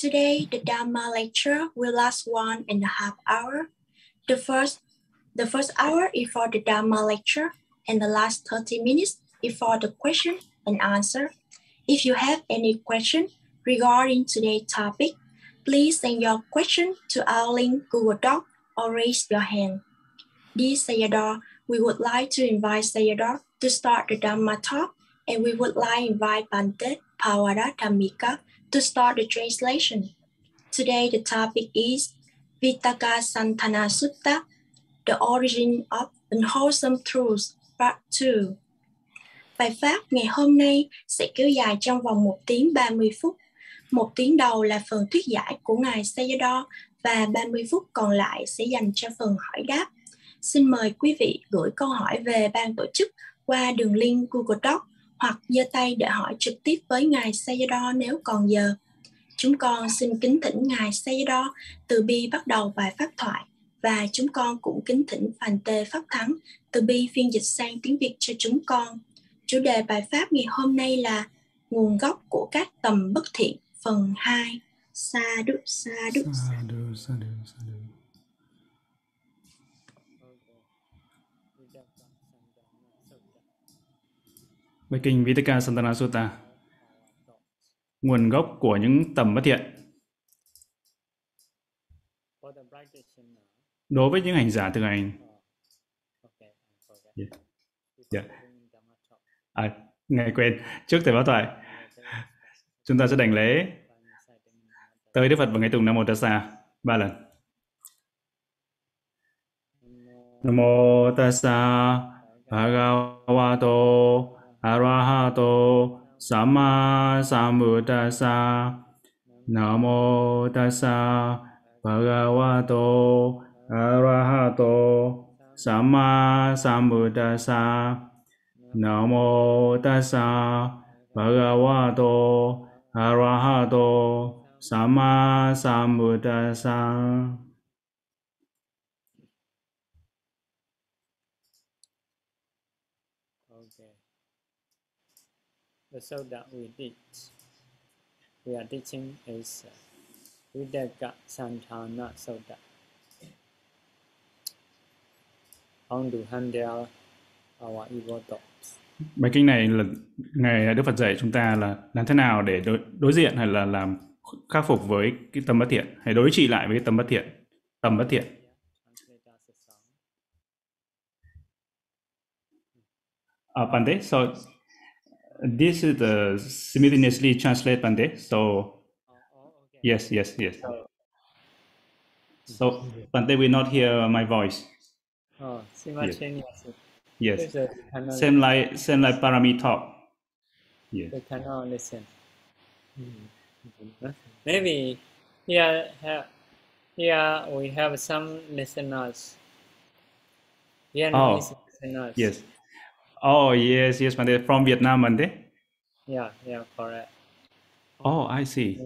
Today, the Dharma lecture will last one and a half hour. The first, the first hour is for the Dharma lecture, and the last 30 minutes is for the question and answer. If you have any question regarding today's topic, please send your question to our link Google Doc or raise your hand. This Sayadaw, we would like to invite Sayadaw to start the Dhamma talk, and we would like to invite Bante Pawara Dhammika to start the translation. Today, the topic is Vitaka Santana Sutta, the origin of unwholesome truths, part 2. Bài Pháp ngày hôm nay sẽ kéo dài trong vòng 1 tiếng 30 phút. Một tiếng đầu là phần thuyết giải của Ngài Sayadaw và 30 phút còn lại sẽ dành cho phần hỏi đáp. Xin mời quý vị gửi câu hỏi về ban tổ chức qua đường link Google Doc hoặc giơ tay để hỏi trực tiếp với Ngài Sayadaw nếu còn giờ. Chúng con xin kính thỉnh Ngài Sayadaw từ bi bắt đầu bài pháp thoại và chúng con cũng kính thỉnh Phàn Tê Pháp Thắng từ bi phiên dịch sang tiếng Việt cho chúng con. Chủ đề bài pháp ngày hôm nay là nguồn gốc của các tầm bất thiện phần 2. Sa đu sa đu Sa đu, sa đu, sa đu. Với kinh Vitaka Santana Sutta Nguồn gốc của những tầm bất thiện Đối với những hành giả thực hành. Yeah. Yeah. À, ngài quên, trước thầy báo thoại Chúng ta sẽ đảnh lễ tới Đức Phật và Ngài Tùng Nam Mô Tassa ba lần Nam Mô Tassa Bhagavato Arahato sama Sambuddhassa namo Mô Tassa Bhagavato Arahato sama Sambuddhassa namo Mô Tassa Bhagavato Arahato sama Sambuddhassa The that we teach, we are teaching is uh, Vidaka Santana Soda. on to handle our evil thoughts. Bài kinh này là ngày Đức Phật dạy chúng ta là làm thế nào để đối, đối diện hay là làm khắc phục với cái tâm bất thiện hay đối trị lại với cái tâm bất thiện tâm bất thiện à, uh, Pante so this is the simultaneously translate Pante so Oh, oh, okay. yes yes yes So, so Pante will not hear my voice oh, simultaneously. yes cannot, same like same like Parami talk yes we cannot listen. Hmm. Maybe here, here, here we have some listeners. Vietnamese oh. listeners. yes oh yes yes Pante from Vietnam Pante Yeah, yeah, correct. oh I see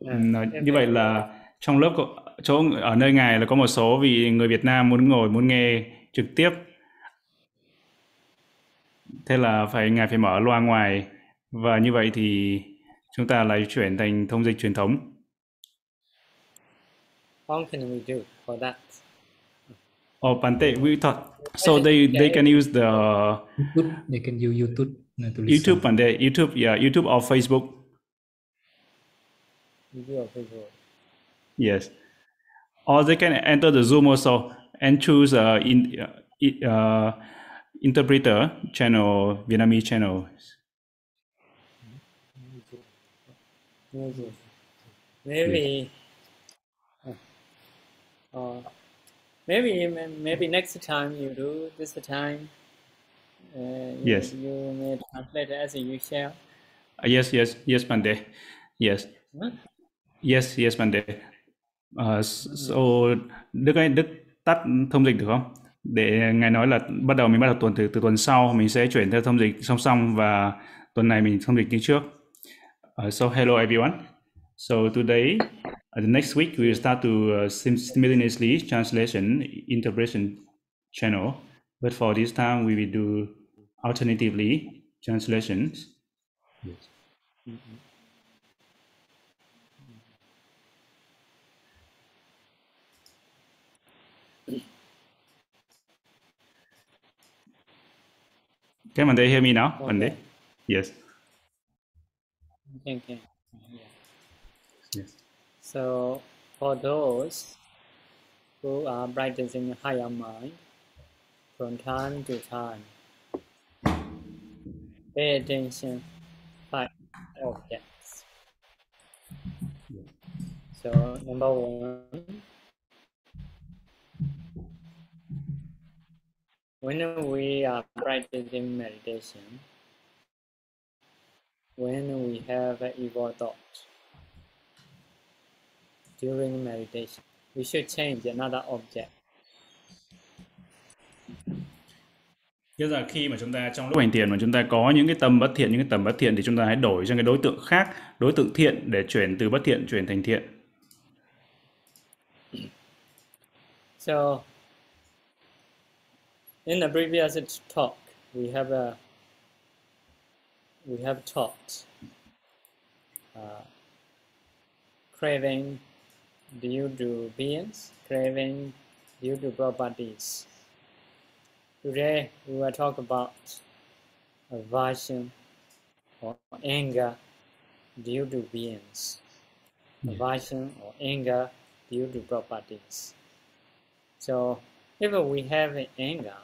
Yeah. Nói- như vậy là trong lớp có, chỗ ở nơi ngài là có một số vị người Việt Nam muốn ngồi muốn nghe trực tiếp thế là phải ngài phải mở loa ngoài và như vậy thì chúng ta lại chuyển thành thông dịch truyền thống How can we do for that? Oh Pante we thought so they they can use the YouTube, they can use YouTube to. YouTube Pante YouTube yeah YouTube or Facebook? We do a people. yes. Or they can enter the Zoom also and choose uh, in uh, uh, interpreter channel Vietnamese channel. Maybe, maybe, uh, uh, maybe, maybe next time you do this time. Uh, you, Yes. You may translate as you share. Uh, yes, yes, yes, Pande. Yes, Huh? yes, yes, Pande. Uh, so, Đức ơi, Đức tắt thông dịch được không? Để ngài nói là bắt đầu mình bắt đầu tuần từ từ tuần sau mình sẽ chuyển theo thông dịch song song và tuần này mình thông dịch như trước. Uh, so hello everyone. So today, Uh, the next week, we will start to uh, simultaneously translation interpretation channel. But for this time, we will do alternatively translations. Yes. Mm -hmm. Can they hear me now? Okay. Monday? Yes. Yes. So for those who are practicing higher mind, from time to time, pay attention five objects. So number one, when we are practicing meditation, when we have evil thought during meditation, we should change another object. Tức là khi mà chúng ta trong lúc hành thiền mà chúng ta có những cái tâm bất thiện, những cái tầm bất thiện thì chúng ta hãy đổi sang cái đối tượng khác, đối tượng thiện để chuyển từ bất thiện chuyển thành thiện. So, in the previous talk, we have a we have taught uh, craving due to beings, craving due to properties. Today, we will talk about aversion or anger due to beings, hmm. aversion or anger due to properties. So, if we have anger,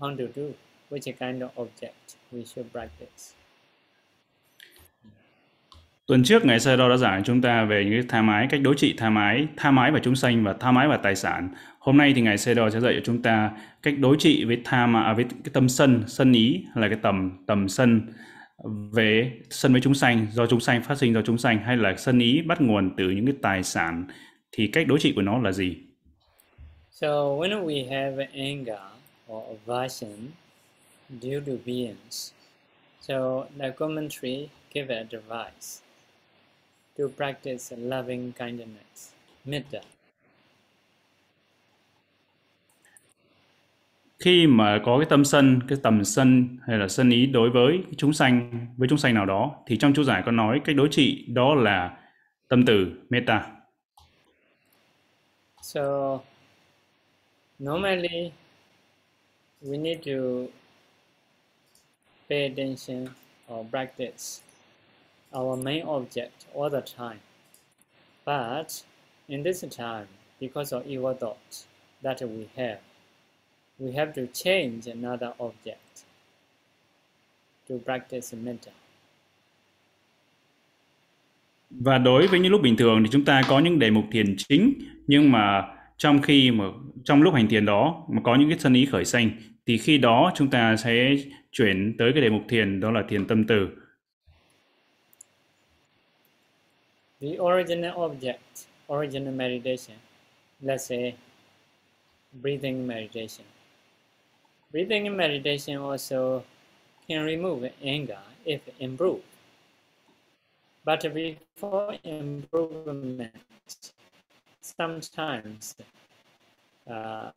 how to do? Which kind of object we should practice? Tuần trước Ngài Sơ Đo đã giảng chúng ta về những cái tham ái, cách đối trị tham ái, tham ái và chúng sanh và tham ái và tài sản. Hôm nay thì Ngài Sơ Đo sẽ dạy cho chúng ta cách đối trị với tham à, với cái tâm sân, sân ý là cái tầm tầm sân về sân với chúng sanh do chúng sanh phát sinh do chúng sanh hay là sân ý bắt nguồn từ những cái tài sản thì cách đối trị của nó là gì? So, when we have anger or aversion due to beings, so the commentary give advice to practice loving kindness, metta. Khi mà có cái tâm sân, cái tầm sân hay là sân ý đối với chúng sanh với chúng sanh nào đó thì trong chú giải có nói cách đối trị đó là tâm từ metta. So normally we need to pay attention or practice our main object all the time. But in this time, because of evil thoughts that we have, we have to change another object to practice metta. Và đối với những lúc bình thường thì chúng ta có những đề mục thiền chính nhưng mà trong khi mà trong lúc hành thiền đó mà có những cái sân ý khởi sanh thì khi đó chúng ta sẽ chuyển tới cái đề mục thiền đó là thiền tâm từ. The original object, original meditation, let's say breathing meditation. Breathing meditation also can remove anger if improved. But before improvement, sometimes uh,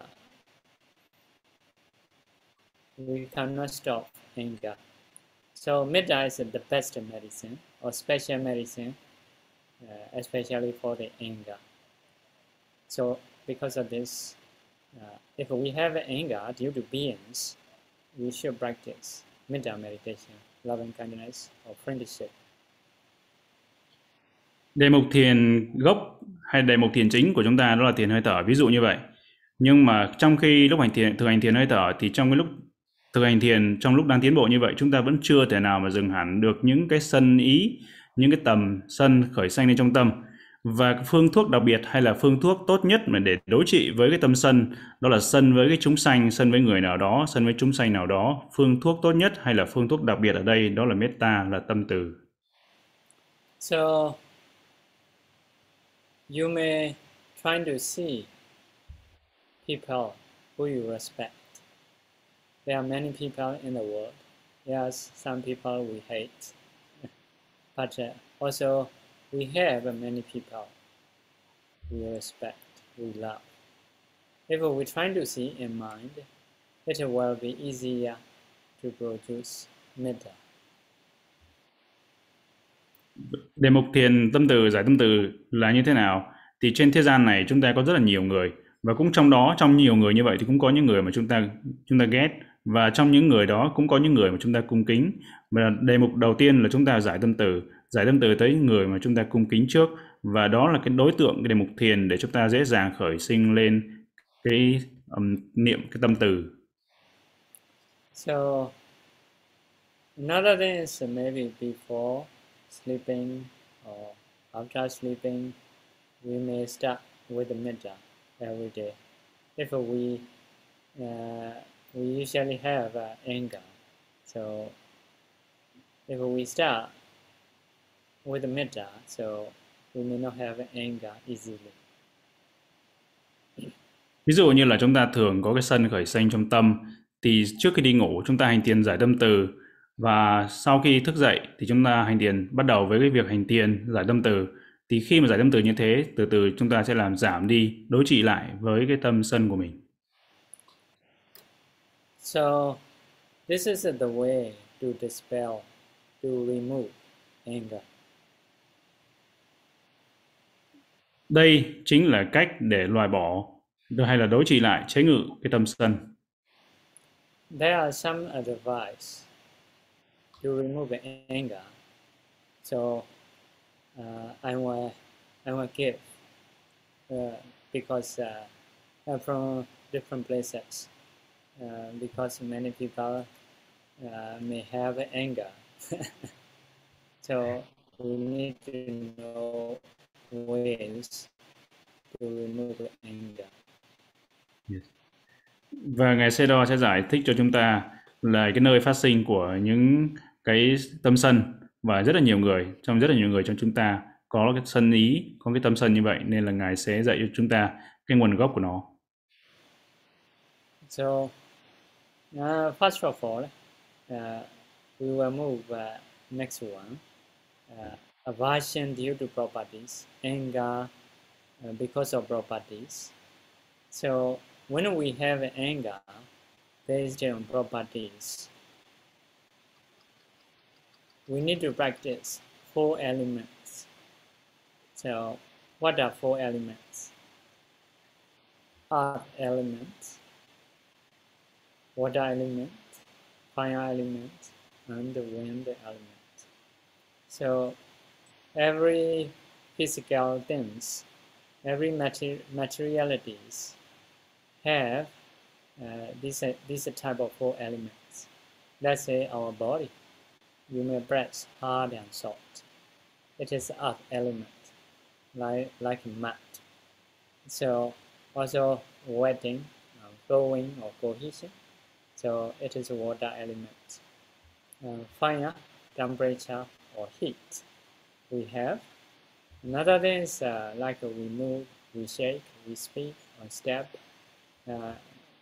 we cannot stop anger. So metta is the best medicine or special medicine, Uh, especially for the anger. So because of this, uh, if we have anger due to beings, we should practice metta meditation, loving kindness or friendship. Đề mục thiền gốc hay đề mục thiền chính của chúng ta đó là thiền hơi thở, ví dụ như vậy. Nhưng mà trong khi lúc hành thiền thực hành thiền hơi thở thì trong cái lúc thực hành thiền trong lúc đang tiến bộ như vậy chúng ta vẫn chưa thể nào mà dừng hẳn được những cái sân ý, những cái tầm sân khởi sanh lên trong tâm. Và phương thuốc đặc biệt hay là phương thuốc tốt nhất mà để đối trị với cái tâm sân đó là sân với cái chúng sanh, sân với người nào đó, sân với chúng sanh nào đó. Phương thuốc tốt nhất hay là phương thuốc đặc biệt ở đây đó là metta, là tâm từ. So you may try to see people who you respect. There are many people in the world. Yes, some people we hate, but uh, also we have many people we respect, we love. If we try to see in mind, it will be easier to produce metta. Đề mục thiền tâm từ, giải tâm từ là như thế nào? Thì trên thế gian này chúng ta có rất là nhiều người và cũng trong đó trong nhiều người như vậy thì cũng có những người mà chúng ta chúng ta ghét. Và trong những người đó cũng có những người mà chúng ta cung kính. Và đề mục đầu tiên là chúng ta giải tâm từ giải tâm từ tới người mà chúng ta cung kính trước. Và đó là cái đối tượng cái đề mục thiền để chúng ta dễ dàng khởi sinh lên cái um, niệm cái tâm từ. So another thing is maybe before sleeping or after sleeping we may start with the metta every day if we uh, we usually have uh, anger. So if we start with the metta so we may not have anger easily. Ví dụ như là chúng ta thường có cái sân khởi sinh trong tâm thì trước khi đi ngủ chúng ta hành tiền giải tâm từ. Và sau khi thức dậy thì chúng ta hành tiền bắt đầu với cái việc hành tiền giải tâm từ thì khi mà giải tâm từ như thế từ từ chúng ta sẽ làm giảm đi đối trị lại với cái tâm sân của mình. So this is the way to dispel, to remove anger. Đây chính là cách để loại bỏ hay là đối trị lại chế ngự cái tâm sân. There are some advice to remove anger. So uh, I want I want give uh, because uh, from different places uh, because many people uh, may have anger. so we need to know ways to remove anger. Yes. Và ngài Sê-đo sẽ giải thích cho chúng ta là cái nơi phát sinh của những cái tâm sân và rất là nhiều người trong rất là nhiều người trong chúng ta có cái sân ý, có cái tâm sân như vậy nên là ngài sẽ dạy cho chúng ta cái nguồn gốc của nó. So uh, first of all, uh, we will move uh, next one. Uh, aversion due to properties, anger uh, because of properties. So when we have anger based on properties, we need to practice four elements. So what are four elements? Earth element, water element, fire element, and the wind element. So every physical things, every mater materialities have uh, this, uh, this type of four elements. Let's say our body. You may press hard and soft. It is earth element, like, like mud. So also wetting, uh, or cohesion. So it is a water element. Uh, fire, temperature or heat. We have another thing is uh, like we move, we shake, we speak or step, uh,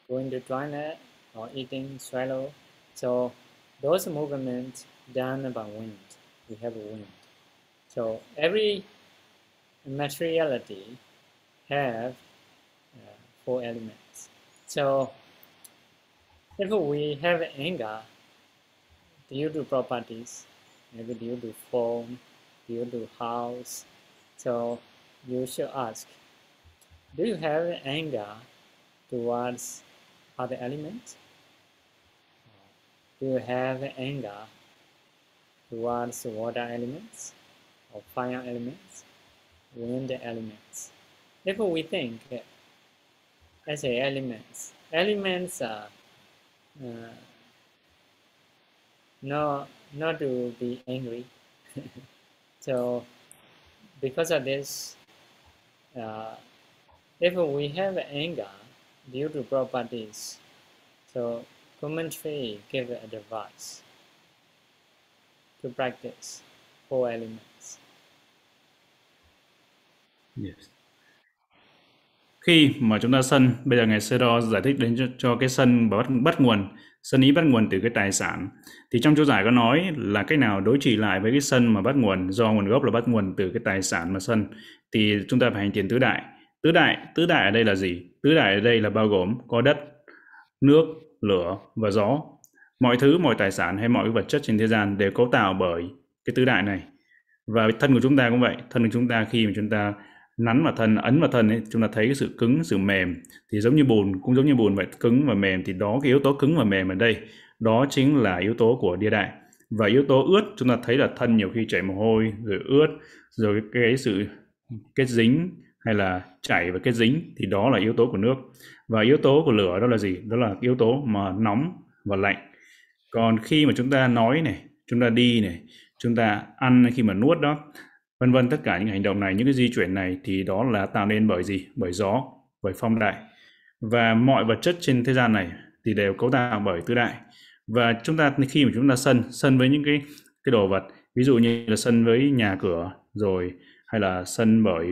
going to toilet or eating, swallow. So those movements done by wind. We have wind. So every materiality have uh, four elements. So if we have anger due to properties, maybe due to form, due to house, so you should ask, do you have anger towards other elements? Do you have anger towards water elements or fire elements, wind elements? If we think as elements, elements are uh, not, not to be angry. so because of this, uh, if we have anger due to properties, so commentary give advice to practice four elements. Yes. Khi mà chúng ta sân, bây giờ ngài Sero giải thích đến cho, cho cái sân bắt, bắt nguồn, sân ý bắt nguồn từ cái tài sản. Thì trong chú giải có nói là cách nào đối trị lại với cái sân mà bắt nguồn do nguồn gốc là bắt nguồn từ cái tài sản mà sân. Thì chúng ta phải hành tiền tứ đại. Tứ đại, tứ đại ở đây là gì? Tứ đại ở đây là bao gồm có đất, nước, lửa và gió. Mọi thứ, mọi tài sản hay mọi vật chất trên thế gian đều cấu tạo bởi cái tứ đại này. Và thân của chúng ta cũng vậy, thân của chúng ta khi mà chúng ta nắn vào thân ấn vào thân ấy chúng ta thấy cái sự cứng sự mềm thì giống như bùn cũng giống như bùn vậy cứng và mềm thì đó cái yếu tố cứng và mềm ở đây. Đó chính là yếu tố của địa đại. Và yếu tố ướt chúng ta thấy là thân nhiều khi chảy mồ hôi rồi ướt rồi cái, cái sự kết dính hay là chảy và kết dính thì đó là yếu tố của nước. Và yếu tố của lửa đó là gì? Đó là yếu tố mà nóng và lạnh còn khi mà chúng ta nói này, chúng ta đi này, chúng ta ăn khi mà nuốt đó, vân vân, tất cả những hành động này, những cái di chuyển này thì đó là tạo nên bởi gì? Bởi gió, bởi phong đại. Và mọi vật chất trên thế gian này thì đều cấu tạo bởi tứ đại. Và chúng ta, khi mà chúng ta sân sân với những cái cái đồ vật, ví dụ như là sân với nhà cửa rồi, hay là sân bởi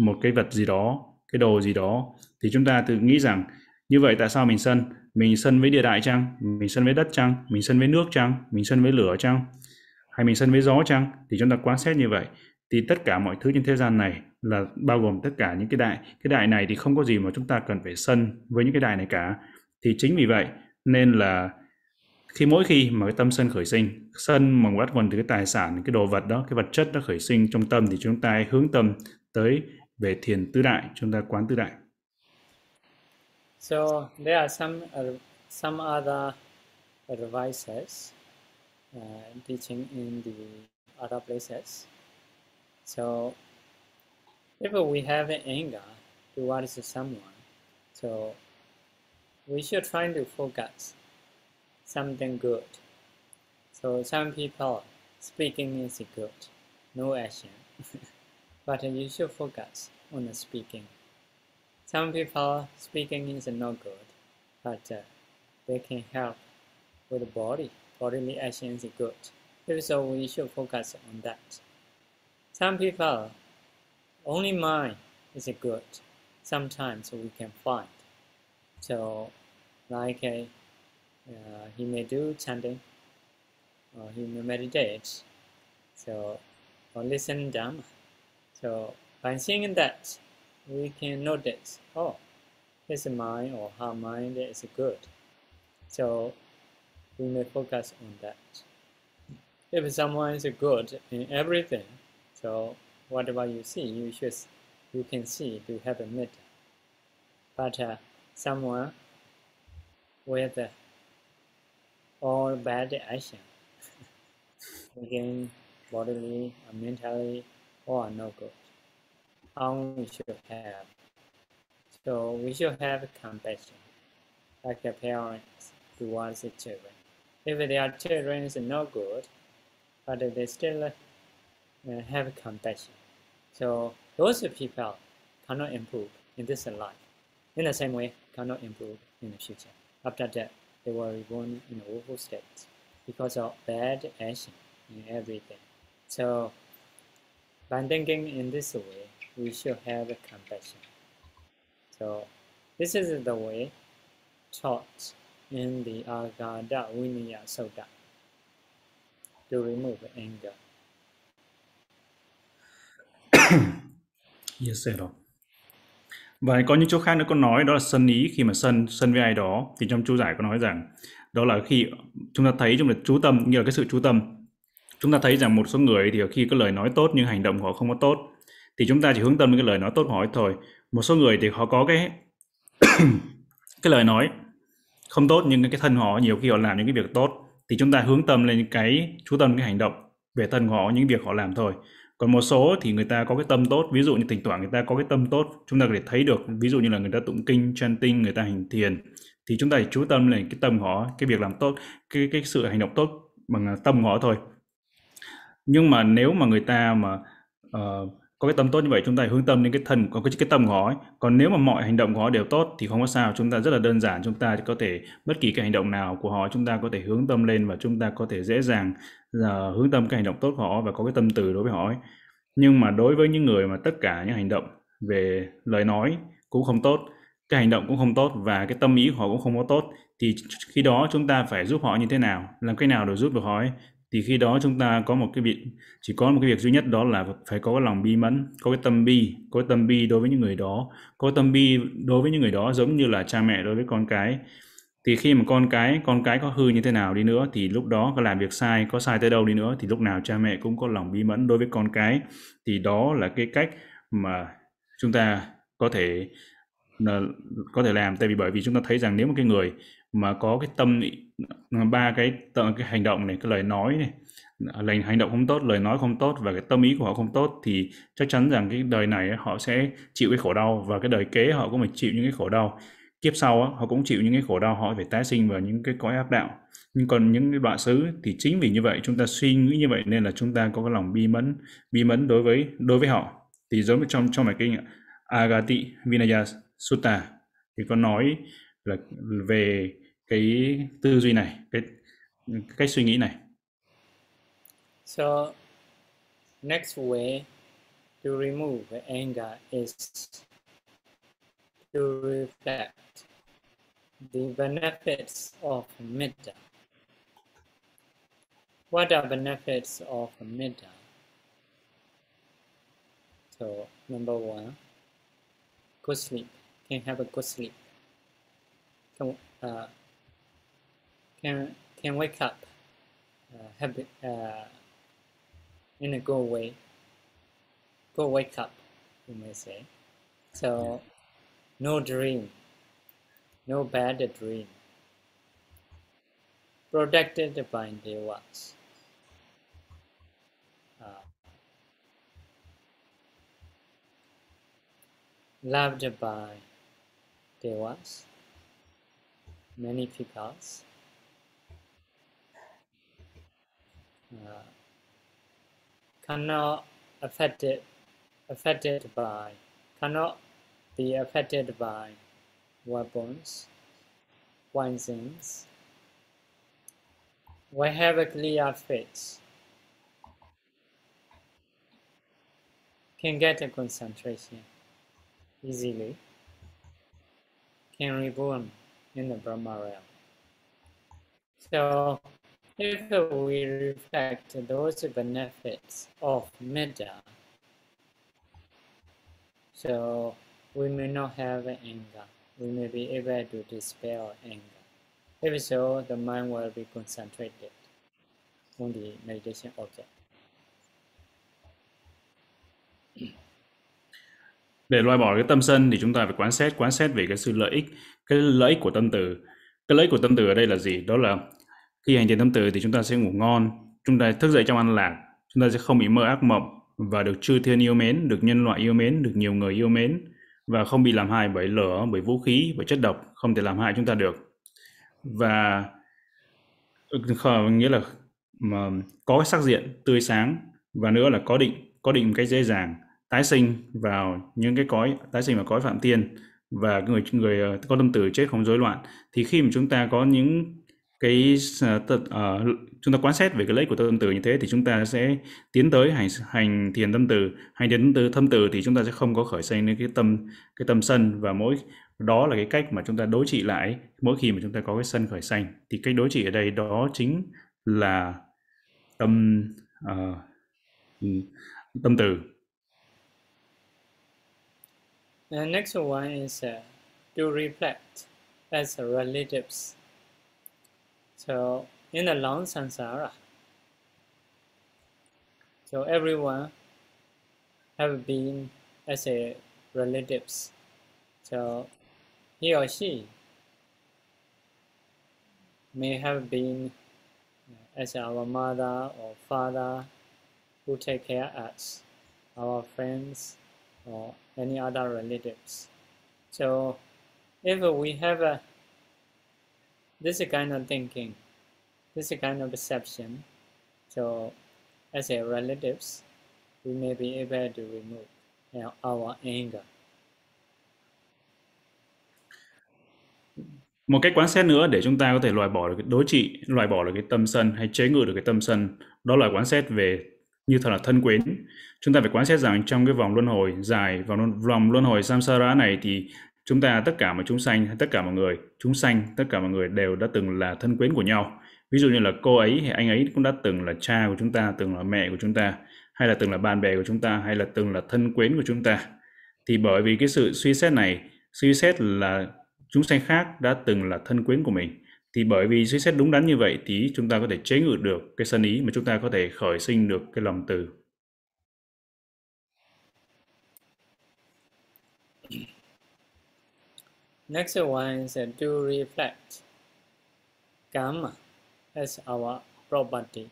một cái vật gì đó, cái đồ gì đó, thì chúng ta tự nghĩ rằng, như vậy tại sao mình sân? Mình sân với địa đại chăng? Mình sân với đất chăng? Mình sân với nước chăng? Mình sân với lửa chăng? Hay mình sân với gió chăng? Thì chúng ta quan sát như vậy. Thì tất cả mọi thứ trên thế gian này là bao gồm tất cả những cái đại cái đại này thì không có gì mà chúng ta cần phải sân với những cái đại này cả. Thì chính vì vậy nên là khi mỗi khi mà cái tâm sân khởi sinh, sân mà bắt nguồn từ cái tài sản, cái đồ vật đó, cái vật chất đó khởi sinh trong tâm thì chúng ta hướng tâm tới về thiền tứ đại, chúng ta quán tứ đại. So there are some uh, some other advices uh, teaching in the other places. So if we have anger towards someone, so we should try to focus something good. So some people speaking is good, no action, but you should focus on the speaking. Some people speaking is not good, but uh, they can help with the body. Bodily action is good. If so, we should focus on that. Some people, only mind is good. Sometimes we can find. So, like uh, uh, he may do chanting, or he may meditate, so or listen Dhamma. So by seeing that, we can notice, oh, his mind or her mind is good. So we may focus on that. If someone is good in everything, so whatever you see, you should you can see to have a metta. But uh, someone with uh, all bad action, again, bodily, or mentally, or no good how we should have. So we should have compassion, like the parents towards the children. If their children is not good, but they still uh, have compassion. So those people cannot improve in this life. In the same way, cannot improve in the future. After that, they will be born in awful state because of bad action in everything. So by thinking in this way, we should have compassion. So this is the way taught in the Agada Vinaya Sutta to remove anger. yes, sir. Và có những chỗ khác nữa có nói đó là sân ý khi mà sân sân với ai đó thì trong chú giải có nói rằng đó là khi chúng ta thấy trong là chú tâm như là cái sự chú tâm chúng ta thấy rằng một số người thì khi có lời nói tốt nhưng hành động họ không có tốt thì chúng ta chỉ hướng tâm đến cái lời nói tốt hỏi thôi. Một số người thì họ có cái cái lời nói không tốt nhưng cái thân họ nhiều khi họ làm những cái việc tốt. Thì chúng ta hướng tâm lên cái chú tâm cái hành động về thân họ những việc họ làm thôi. Còn một số thì người ta có cái tâm tốt ví dụ như thỉnh thoảng người ta có cái tâm tốt chúng ta có thể thấy được ví dụ như là người ta tụng kinh chanting người ta hành thiền. Thì chúng ta chỉ chú tâm lên cái tâm họ cái việc làm tốt cái cái sự hành động tốt bằng tâm họ thôi. Nhưng mà nếu mà người ta mà uh, có cái tâm tốt như vậy chúng ta hướng tâm đến cái thân có cái cái tâm của họ ấy. còn nếu mà mọi hành động của họ đều tốt thì không có sao chúng ta rất là đơn giản chúng ta có thể bất kỳ cái hành động nào của họ chúng ta có thể hướng tâm lên và chúng ta có thể dễ dàng uh, hướng tâm cái hành động tốt của họ và có cái tâm từ đối với họ ấy. nhưng mà đối với những người mà tất cả những hành động về lời nói cũng không tốt cái hành động cũng không tốt và cái tâm ý của họ cũng không có tốt thì khi đó chúng ta phải giúp họ như thế nào làm cái nào để giúp được họ ấy thì khi đó chúng ta có một cái việc chỉ có một cái việc duy nhất đó là phải có cái lòng bi mẫn, có cái tâm bi, có cái tâm bi đối với những người đó. Có cái tâm bi đối với những người đó giống như là cha mẹ đối với con cái. Thì khi mà con cái con cái có hư như thế nào đi nữa thì lúc đó có làm việc sai, có sai tới đâu đi nữa thì lúc nào cha mẹ cũng có lòng bi mẫn đối với con cái. Thì đó là cái cách mà chúng ta có thể có thể làm. Tại vì bởi vì chúng ta thấy rằng nếu một cái người mà có cái tâm à, ba cái cái hành động này, cái lời nói này à, lành hành động không tốt, lời nói không tốt và cái tâm ý của họ không tốt thì chắc chắn rằng cái đời này họ sẽ chịu cái khổ đau và cái đời kế họ cũng phải chịu những cái khổ đau. Kiếp sau họ cũng chịu những cái khổ đau, họ phải tái sinh vào những cái cõi áp đạo. Nhưng còn những cái đoạn xứ thì chính vì như vậy chúng ta suy nghĩ như vậy nên là chúng ta có cái lòng bi mẫn bi mẫn đối với đối với họ. Thì giống như trong trong bài kinh Agati Vinaya Sutta thì có nói là về cái tư duy này cái cách suy nghĩ này. So next way to remove anger is to reflect the benefits of metta what are benefits of metta so number one good sleep. Can have a good sleep can uh, can can wake up uh, have uh, in a good way go wake up you may say. So no dream no bad dream. Protected by devas uh, loved by devas many peoples uh, cannot affected affected by cannot be affected by weapons, poisons. We have a clear face. Can get a concentration easily. Can reborn in the Brahma realm. So if we reflect those benefits of metta, so we may not have anger. We may be able to dispel anger. If so, the mind will be concentrated on the meditation object. Để loại bỏ cái tâm sân thì chúng ta phải quán quán về cái sự lợi ích, cái lợi ích của tâm từ. Cái lợi ích của tâm từ ở đây là gì? Đó là khi hành thiền tâm từ thì chúng ta sẽ ngủ ngon, chúng ta thức dậy trong an lạc, chúng ta sẽ không bị mơ ác mộng và được chư thiên yêu mến, được nhân loại yêu mến, được nhiều người yêu mến và không bị làm hại bởi lửa, bởi vũ khí, bởi chất độc, không thể làm hại chúng ta được. Và nghĩa là mà có sắc diện tươi sáng và nữa là có định, có định một cách dễ dàng tái sinh vào những cái cõi tái sinh vào cõi phạm tiên và người người ờ, có tâm từ chết không rối loạn. Thì khi mà chúng ta có những cái uh, uh, chúng ta quan sát về cái lợi của tâm từ như thế thì chúng ta sẽ tiến tới hành hành thiền tâm từ hành thiền tâm từ thâm từ thì chúng ta sẽ không có khởi sinh đến cái tâm cái tâm sân và mỗi đó là cái cách mà chúng ta đối trị lại mỗi khi mà chúng ta có cái sân khởi sanh. Thì cách đối trị ở đây đó chính là tâm uh, tâm từ The next one is uh, to reflect as relatives So in the long samsara, so everyone have been as a relatives. So he or she may have been as our mother or father who take care of us, our friends or any other relatives. So if we have a this kind of thinking, this kind of perception. So, as a relatives, we may be able to remove you know, our anger. Một cách quán xét nữa để chúng ta có thể loại bỏ được cái đối trị, loại bỏ được cái tâm sân hay chế ngự được cái tâm sân, đó là quán xét về như thật là thân quyến. Chúng ta phải quan sát rằng trong cái vòng luân hồi dài, vòng, vòng luân hồi samsara này thì chúng ta tất cả mọi chúng sanh tất cả mọi người chúng sanh tất cả mọi người đều đã từng là thân quyến của nhau. Ví dụ như là cô ấy hay anh ấy cũng đã từng là cha của chúng ta từng là mẹ của chúng ta hay là từng là bạn bè của chúng ta hay là từng là thân quyến của chúng ta. Thì bởi vì cái sự suy xét này suy xét là chúng sanh khác đã từng là thân quyến của mình thì bởi vì suy xét đúng đắn như vậy thì chúng ta có thể chế ngự được cái sân ý mà chúng ta có thể khởi sinh được cái lòng từ Next one is to reflect karma as our property.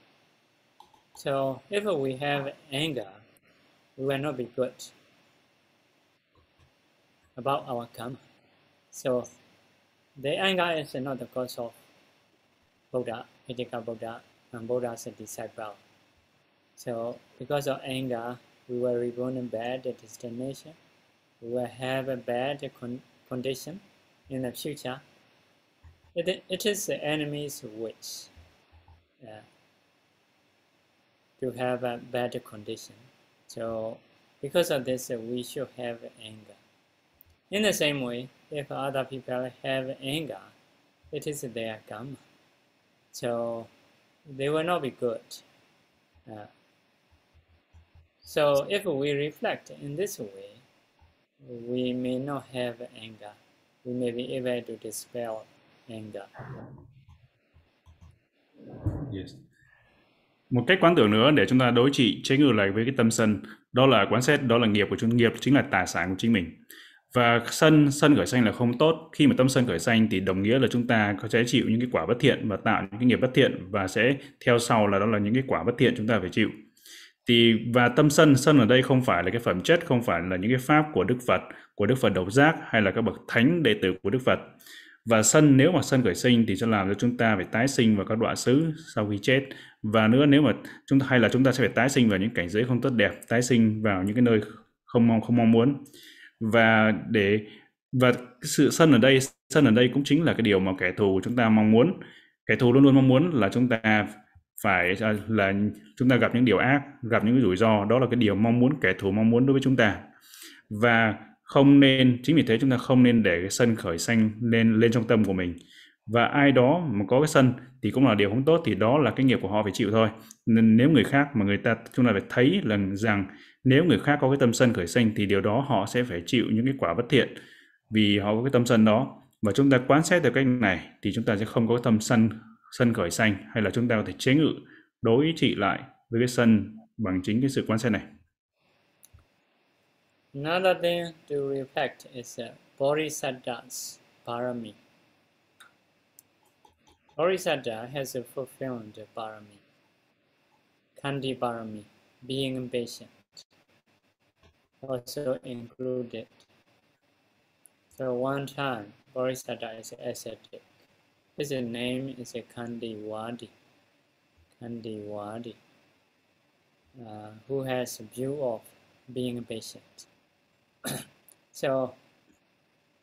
So if we have anger, we will not be good about our karma. So the anger is not the cause of Buddha, Hidika Buddha, and Buddha's disciple. So because of anger, we will reborn in bad destination. We will have a bad con condition in the future. It, it is the enemy's wish uh, to have a bad condition. So because of this, we should have anger. In the same way, if other people have anger, it is their karma. So they will not be good. Uh, so if we reflect in this way, we may not have anger. We may be able to dispel anger. Yes. Một cách quán tưởng nữa để chúng ta đối trị chế ngự lại với cái tâm sân, đó là quán xét, đó là nghiệp của chúng nghiệp chính là tài sản của chính mình. Và sân sân khởi sanh là không tốt. Khi mà tâm sân khởi sanh thì đồng nghĩa là chúng ta có sẽ chịu những cái quả bất thiện và tạo những cái nghiệp bất thiện và sẽ theo sau là đó là những cái quả bất thiện chúng ta phải chịu. Thì, và tâm sân sân ở đây không phải là cái phẩm chất, không phải là những cái pháp của đức phật, của đức phật độc giác hay là các bậc thánh, đệ tử của đức phật. Và sân, nếu mà sân khởi sinh thì sẽ làm cho chúng ta phải tái sinh vào các đoạn xứ sau khi chết. Và nữa, nếu mà chúng ta, hay là chúng ta sẽ phải tái sinh vào những cảnh giới không tốt đẹp, tái sinh vào những cái nơi không mong không mong muốn và để, và sự sân ở đây, sân ở đây cũng chính là cái điều mà kẻ thù chúng ta mong muốn. Kẻ thù luôn luôn mong muốn là chúng ta phải à, là chúng ta gặp những điều ác, gặp những cái rủi ro. Đó là cái điều mong muốn, kẻ thù mong muốn đối với chúng ta. Và không nên, chính vì thế chúng ta không nên để cái sân khởi sanh lên lên trong tâm của mình. Và ai đó mà có cái sân thì cũng là điều không tốt, thì đó là cái nghiệp của họ phải chịu thôi. Nên nếu người khác mà người ta, chúng ta phải thấy là rằng nếu người khác có cái tâm sân khởi sanh thì điều đó họ sẽ phải chịu những cái quả bất thiện vì họ có cái tâm sân đó và chúng ta quán xét theo cách này thì chúng ta sẽ không có cái tâm sân sân khởi sanh hay là chúng ta có thể chế ngự đối trị lại với cái sân bằng chính cái sự quan sát này. Another thing to reflect is uh, Bodhisattva's parami. Bodhisattva has a fulfilled parami, Kandi parami, being patient, also included. So one time, Bodhisattva is ascetic. His name is Kandiwadi. Kandiwadi, uh, who has a view of being a patient. so,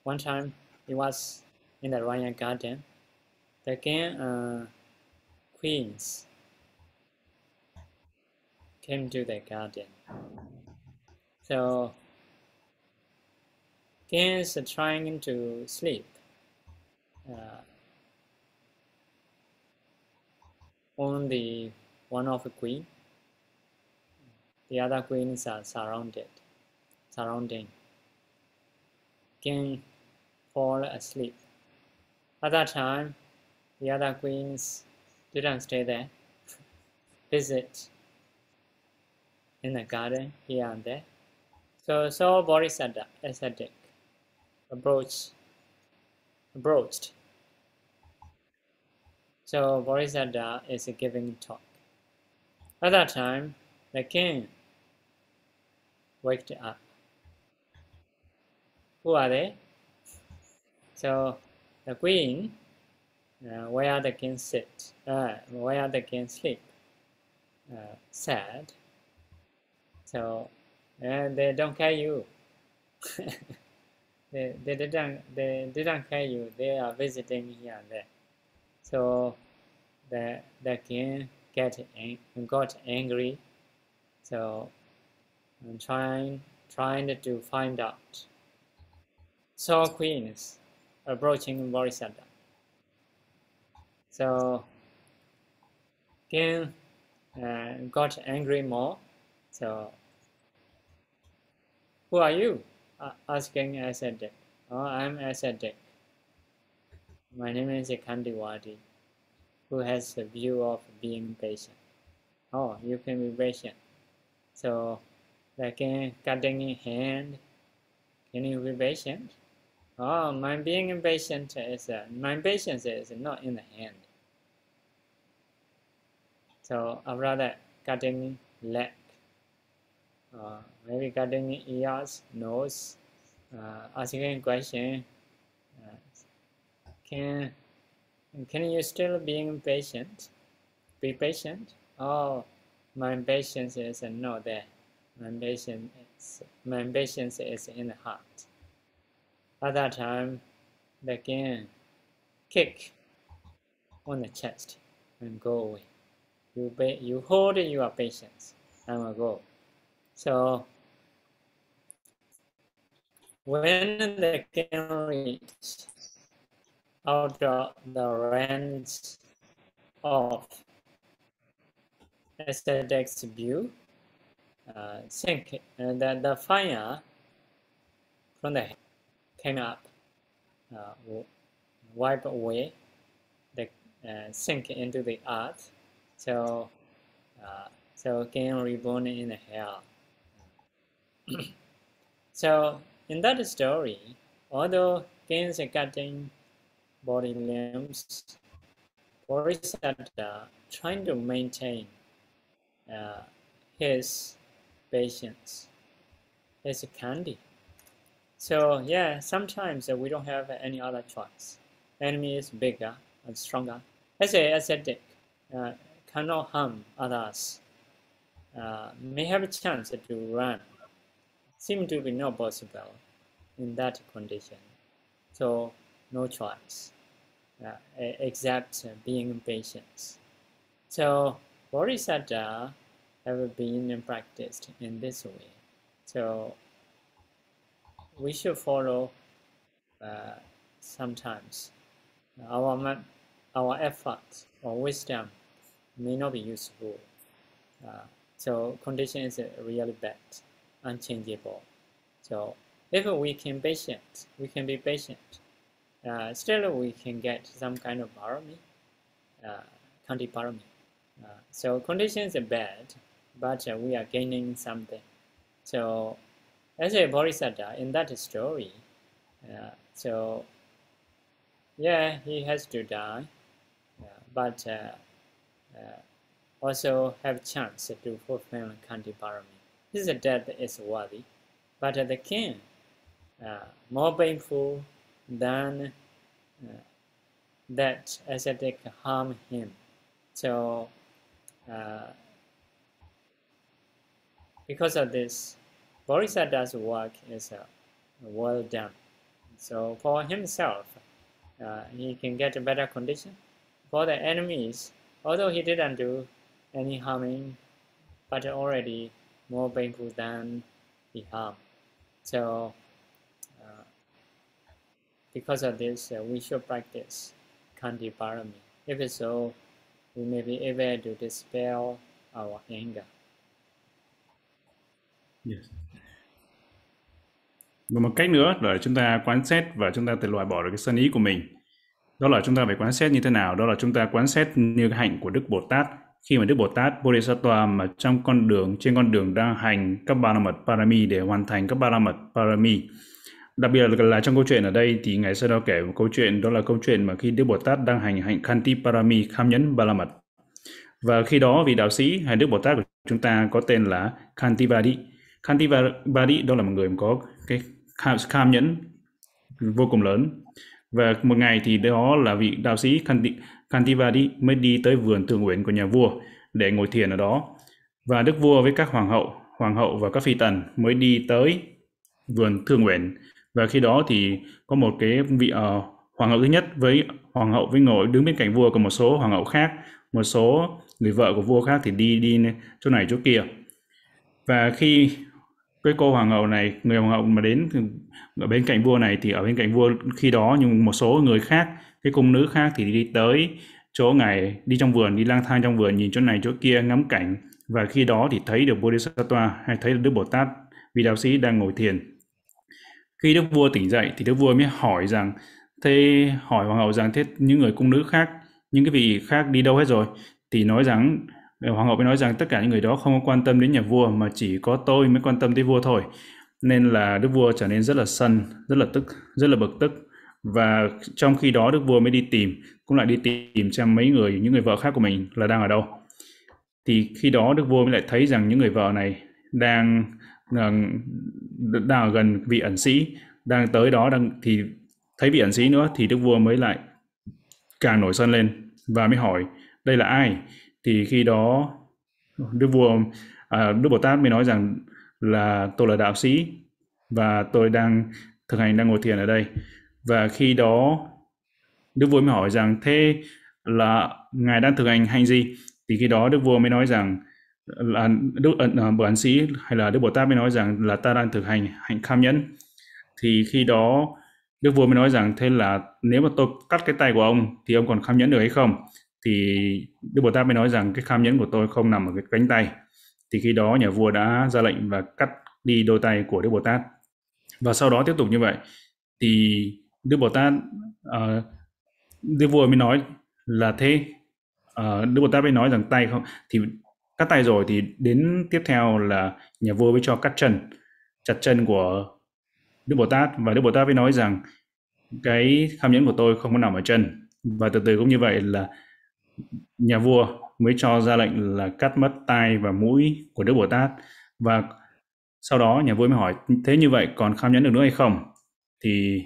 one time he was in the royal garden. The king uh, queens came to the garden. So, king is trying to sleep. Uh, only one of the queen. The other queens are surrounded, surrounding. Can fall asleep. At that time, the other queens didn't stay there. Visit in the garden here and there. So so Bodhisattva ascetic approach approached so Bodhisattva is giving talk. At that time, the king waked up. Who are they? So the queen, uh, where the king sit, uh, where the king sleep, uh, said. So uh, they don't care you. they, they didn't they didn't care you. They are visiting here and there. So the the king get got angry. So I'm trying trying to find out. So queens approaching Bodhisattva. So king uh, got angry more. So who are you? Uh, asking ascetic. Oh, I'm ascetic. My name is Kandiwadi, who has the view of being patient. Oh, you can be patient. So, like uh, cutting hand, can you be patient? Oh, Oh, my being impatient is uh, my patience is not in the hand. So I'd rather cutting leg, uh, cutting ears, nose, uh, asking question. Uh, can can you still being patient? Be patient. Oh, my patience is not there. My patience is, my patience is in the heart. At that time, they can kick on the chest and go away. You, you hold your patience and will go. So when they can reach out the range of aesthetics view, uh, think uh, that the fire from the came up, uh, wipe away, the uh, sink into the earth, so uh, so can reborn in hell. so in that story, although Cain's cutting body limbs, Bodhisattva trying to maintain uh, his patience, his candy. So yeah, sometimes we don't have any other choice. Enemy is bigger and stronger. As a ascetic, uh, cannot harm others. Uh, may have a chance to run. Seem to be not possible in that condition. So no choice uh, except being patient. So Bodhisattva have been practiced in this way. So we should follow uh, sometimes our our efforts or wisdom may not be useful. Uh, so condition is really bad, unchangeable. So if we can patient, we can be patient. Uh, still, we can get some kind of parami, uh, kanti parami. Uh, so conditions are bad, but uh, we are gaining something. So as a bodhisattva in that story, uh, so yeah, he has to die, uh, but uh, also have chance to fulfill Kanti Parami. His death is worthy, but the king uh, more painful than uh, that ascetic harm him. So because of this, Bodhisattva's work is uh, well done. So for himself, uh, he can get a better condition. For the enemies, although he didn't do any harming, but already more painful than the harm. So uh, because of this, uh, we should practice Kanti Parami. If so, we may be able to dispel our anger. Yes. Và một cách nữa là chúng ta quán xét và chúng ta tự loại bỏ được cái sân ý của mình. Đó là chúng ta phải quán xét như thế nào? Đó là chúng ta quán xét như cái hạnh của Đức Bồ Tát. Khi mà Đức Bồ Tát Bodhisattva mà trong con đường, trên con đường đang hành các ba la mật parami để hoàn thành các ba la mật parami. Đặc biệt là là trong câu chuyện ở đây thì Ngài sẽ đó kể một câu chuyện đó là câu chuyện mà khi Đức Bồ Tát đang hành hạnh Khanti Parami kham nhẫn ba la mật. Và khi đó vị đạo sĩ hay Đức Bồ Tát của chúng ta có tên là Khantivadi. Khantivadi đó là một người có cái kham nhẫn vô cùng lớn và một ngày thì đó là vị đạo sĩ Kantivadi mới đi tới vườn thượng uyển của nhà vua để ngồi thiền ở đó. Và đức vua với các hoàng hậu hoàng hậu và các phi tần mới đi tới vườn thượng uyển và khi đó thì có một cái vị uh, hoàng hậu thứ nhất với hoàng hậu với ngồi đứng bên cạnh vua còn một số hoàng hậu khác một số người vợ của vua khác thì đi đi chỗ này chỗ kia. Và khi cái cô hoàng hậu này người hoàng hậu mà đến ở bên cạnh vua này thì ở bên cạnh vua khi đó nhưng một số người khác cái cung nữ khác thì đi tới chỗ ngài, đi trong vườn, đi lang thang trong vườn, nhìn chỗ này, chỗ kia, ngắm cảnh. Và khi đó thì thấy được Bodhisattva hay thấy được Đức Bồ Tát, vị đạo sĩ đang ngồi thiền. Khi Đức vua tỉnh dậy thì Đức vua mới hỏi rằng, thế, hỏi hoàng hậu rằng, thế những người cung nữ khác, những cái vị khác đi đâu hết rồi? Thì nói rằng, Hoàng hậu mới nói rằng, tất cả những người đó không có quan tâm đến nhà vua, mà chỉ có tôi mới quan tâm tới vua thôi. nên là đức vua trở nên rất là sân, rất là tức, rất là bực tức và trong khi đó đức vua mới đi tìm cũng lại đi tìm xem mấy người những người vợ khác của mình là đang ở đâu. Thì khi đó đức vua mới lại thấy rằng những người vợ này đang ờ, đang ở gần vị ẩn sĩ đang tới đó đang thì thấy vị ẩn sĩ nữa thì đức vua mới lại càng nổi sân lên và mới hỏi đây là ai? Thì khi đó đức vua à, đức bồ tát mới nói rằng là tôi là đạo sĩ và tôi đang thực hành đang ngồi thiền ở đây và khi đó đức vua mới hỏi rằng thế là ngài đang thực hành hành gì? Thì khi đó đức vua mới nói rằng là đức ờ, ờ, uh, bồ sĩ hay là đức bồ tát mới nói rằng là ta đang thực hành hạnh kham nhẫn. Thì khi đó đức vua mới nói rằng thế là nếu mà tôi cắt cái tay của ông thì ông còn kham nhẫn được hay không? Thì đức bồ tát mới nói rằng cái kham nhẫn của tôi không nằm ở cái cánh tay. Thì khi đó nhà vua đã ra lệnh và cắt đi đôi tay của đức bồ tát. Và sau đó tiếp tục như vậy thì đức bồ tát uh, đức vua mới nói là thế. Uh, đức bồ tát mới nói rằng tay không thì cắt tay rồi thì đến tiếp theo là nhà vua mới cho cắt chân chặt chân của đức bồ tát. Và đức bồ tát mới nói rằng cái tham nhẫn của tôi không có nằm ở chân. Và từ từ cũng như vậy là nhà vua mới cho ra lệnh là cắt mất tai và mũi của đức bồ tát. Và sau đó nhà vua mới hỏi thế như vậy còn kham nhẫn được nữa hay không? Thì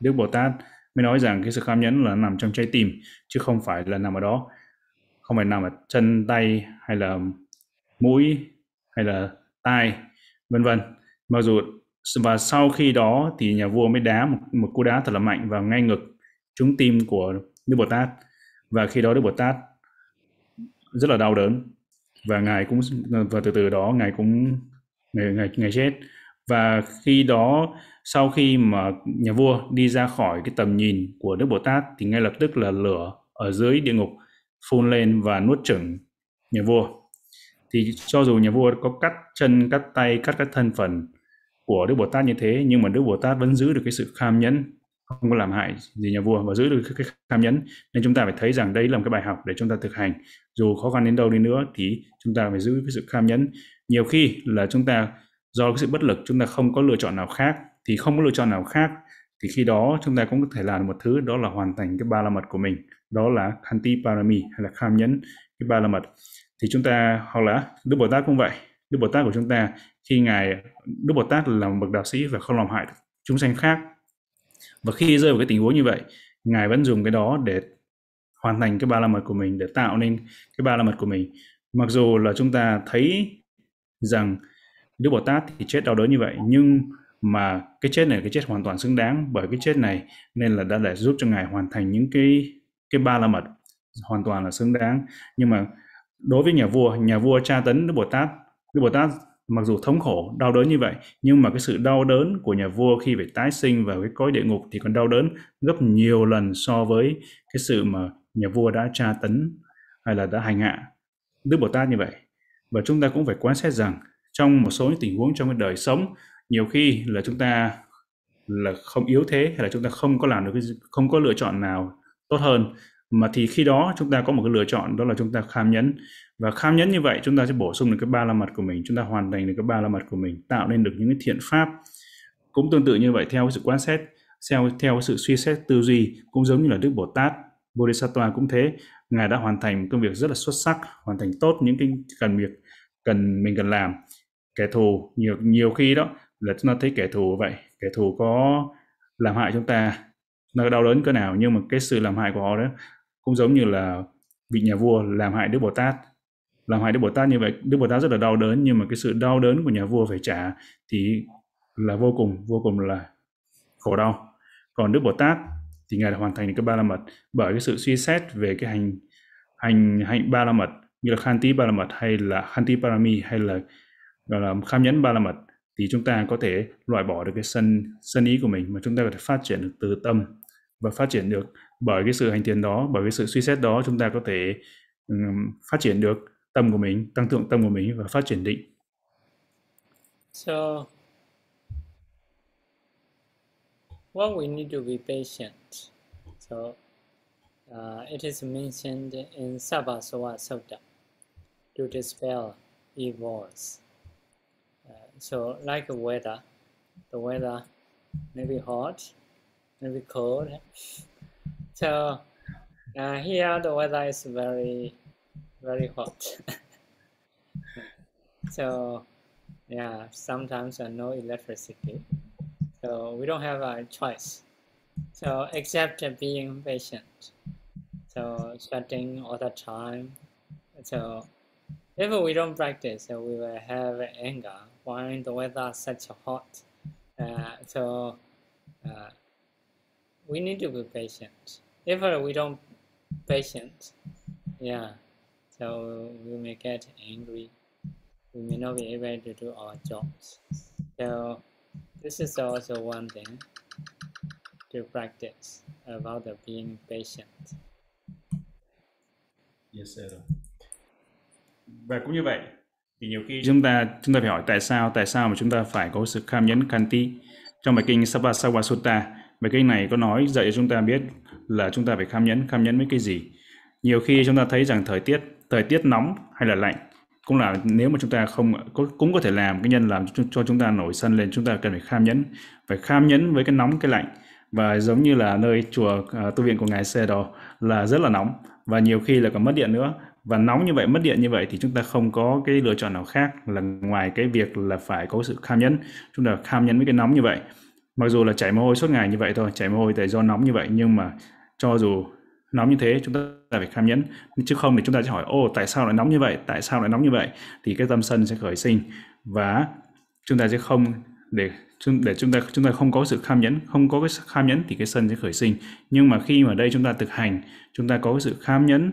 đức bồ tát mới nói rằng cái sự kham nhẫn là nằm trong trái tim chứ không phải là nằm ở đó. Không phải nằm ở chân tay hay là mũi hay là tai vân vân. Mặc dù và sau khi đó thì nhà vua mới đá một, một cú đá thật là mạnh vào ngay ngực trúng tim của đức bồ tát. Và khi đó đức bồ tát rất là đau đớn và ngài cũng và từ từ đó ngài cũng ngài ngài, ngài chết và khi đó, sau khi mà nhà vua đi ra khỏi cái tầm nhìn của đức bồ tát, thì ngay lập tức là lửa ở dưới địa ngục phun lên và nuốt chửng nhà vua. Thì cho dù nhà vua có cắt chân, cắt tay, cắt các thân phần của đức bồ tát như thế, nhưng mà đức bồ tát vẫn giữ được cái sự kham nhẫn, không có làm hại gì nhà vua và giữ được cái kham nhẫn. Nên chúng ta phải thấy rằng đấy là một cái bài học để chúng ta thực hành. Dù khó khăn đến đâu đi nữa, thì chúng ta phải giữ cái sự kham nhẫn. Nhiều khi là chúng ta do cái sự bất lực, chúng ta không có lựa chọn nào khác. Thì không có lựa chọn nào khác, thì khi đó chúng ta cũng có thể làm một thứ, đó là hoàn thành cái ba la mật của mình. Đó là khanti parami hay là kham nhẫn, cái ba la mật. Thì chúng ta, hoặc là đức bồ tát cũng vậy. Đức bồ tát của chúng ta, khi ngài, đức bồ tát là một bậc đạo sĩ và không làm hại chúng sanh khác. Và khi rơi vào cái tình huống như vậy, ngài vẫn dùng cái đó để hoàn thành cái ba la mật của mình, để tạo nên cái ba la mật của mình. Mặc dù là chúng ta thấy rằng đức bồ tát thì chết đau đớn như vậy, nhưng mà cái chết này cái chết hoàn toàn xứng đáng bởi cái chết này nên là đã để giúp cho ngài hoàn thành những cái cái ba la mật hoàn toàn là xứng đáng. Nhưng mà đối với nhà vua nhà vua tra tấn đức bồ tát đức bồ tát mặc dù thống khổ, đau đớn như vậy, nhưng mà cái sự đau đớn của nhà vua khi phải tái sinh vào cái cõi địa ngục thì còn đau đớn gấp nhiều lần so với cái sự mà nhà vua đã tra tấn hay là đã hành hạ đức bồ tát như vậy. Và chúng ta cũng phải quan sát rằng trong một số những tình huống trong cái đời sống. Nhiều khi là chúng ta là không yếu thế hay là chúng ta không có làm được cái không có lựa chọn nào tốt hơn. Mà thì khi đó chúng ta có một cái lựa chọn, đó là chúng ta kham nhẫn. Và kham nhẫn như vậy chúng ta sẽ bổ sung được cái ba la mật của mình, chúng ta hoàn thành được cái ba la mật của mình, tạo nên được những cái thiện pháp cũng tương tự như vậy theo sự quan sát theo theo sự suy xét tư duy cũng giống như là đức bồ tát, bodhisattva cũng thế. Ngài đã hoàn thành công việc rất là xuất sắc, hoàn thành tốt những cái cần việc, cần mình cần làm kẻ thù, nhiều nhiều khi đó là chúng ta thấy kẻ thù vậy. Kẻ thù có làm hại chúng ta, nó đau đớn cỡ nào, nhưng mà cái sự làm hại của họ đó cũng giống như là vị nhà vua làm hại đức bồ tát. Làm hại đức bồ tát như vậy, đức bồ tát rất là đau đớn, nhưng mà cái sự đau đớn của nhà vua phải trả thì là vô cùng vô cùng là khổ đau. Còn đức bồ tát thì ngài đã hoàn thành được cái ba la mật bởi cái sự suy xét về cái hành hành hành ba la mật, như là khanti ba la mật hay là khanti parami hay là gọi là kham nhẫn ba la mật thì chúng ta có thể loại bỏ được cái sân sân ý của mình mà chúng ta có thể phát triển được từ tâm và phát triển được bởi cái sự hành thiền đó bởi cái sự suy xét đó chúng ta có thể um, phát triển được tâm của mình tăng thượng tâm của mình và phát triển định. So what we need to be patient. So uh, it is mentioned in Sabaswa Sutta to dispel evils. So like the weather the weather, maybe hot, maybe cold. So uh, here the weather is very, very hot. so yeah, sometimes uh, no electricity. So we don't have a choice. So except being patient. So sweating all the time. So if we don't practice, we will have anger the weather such hot. Uh, so uh, we need to be patient. If we don't patient, yeah, so we may get angry. We may not be able to do our jobs. So this is also one thing to practice about the being patient. Yes, sir. Và cũng như vậy, thì nhiều khi chúng ta chúng ta phải hỏi tại sao tại sao mà chúng ta phải có sự kham nhẫn kanti trong bài kinh Sabbasava Sutta bài kinh này có nói dạy cho chúng ta biết là chúng ta phải kham nhẫn kham nhẫn với cái gì. Nhiều khi chúng ta thấy rằng thời tiết thời tiết nóng hay là lạnh cũng là nếu mà chúng ta không cũng có thể làm cái nhân làm cho chúng ta nổi sân lên chúng ta cần phải kham nhẫn. Phải kham nhẫn với cái nóng cái lạnh. Và giống như là nơi chùa uh, tu viện của ngài xe đó là rất là nóng và nhiều khi là còn mất điện nữa và nóng như vậy, mất điện như vậy thì chúng ta không có cái lựa chọn nào khác là ngoài cái việc là phải có sự kham nhẫn. Chúng ta kham nhẫn với cái nóng như vậy. Mặc dù là chảy mồ hôi suốt ngày như vậy thôi, chảy mồ hôi tại do nóng như vậy, nhưng mà cho dù nóng như thế, chúng ta phải kham nhẫn. Chứ không thì chúng ta sẽ hỏi ô tại sao lại nóng như vậy? Tại sao lại nóng như vậy? Thì cái tâm sân sẽ khởi sinh. Và chúng ta sẽ không để để chúng ta chúng ta không có sự kham nhẫn. Không có cái kham nhẫn thì cái sân sẽ khởi sinh. Nhưng mà khi mà đây chúng ta thực hành, chúng ta có cái sự kham nhẫn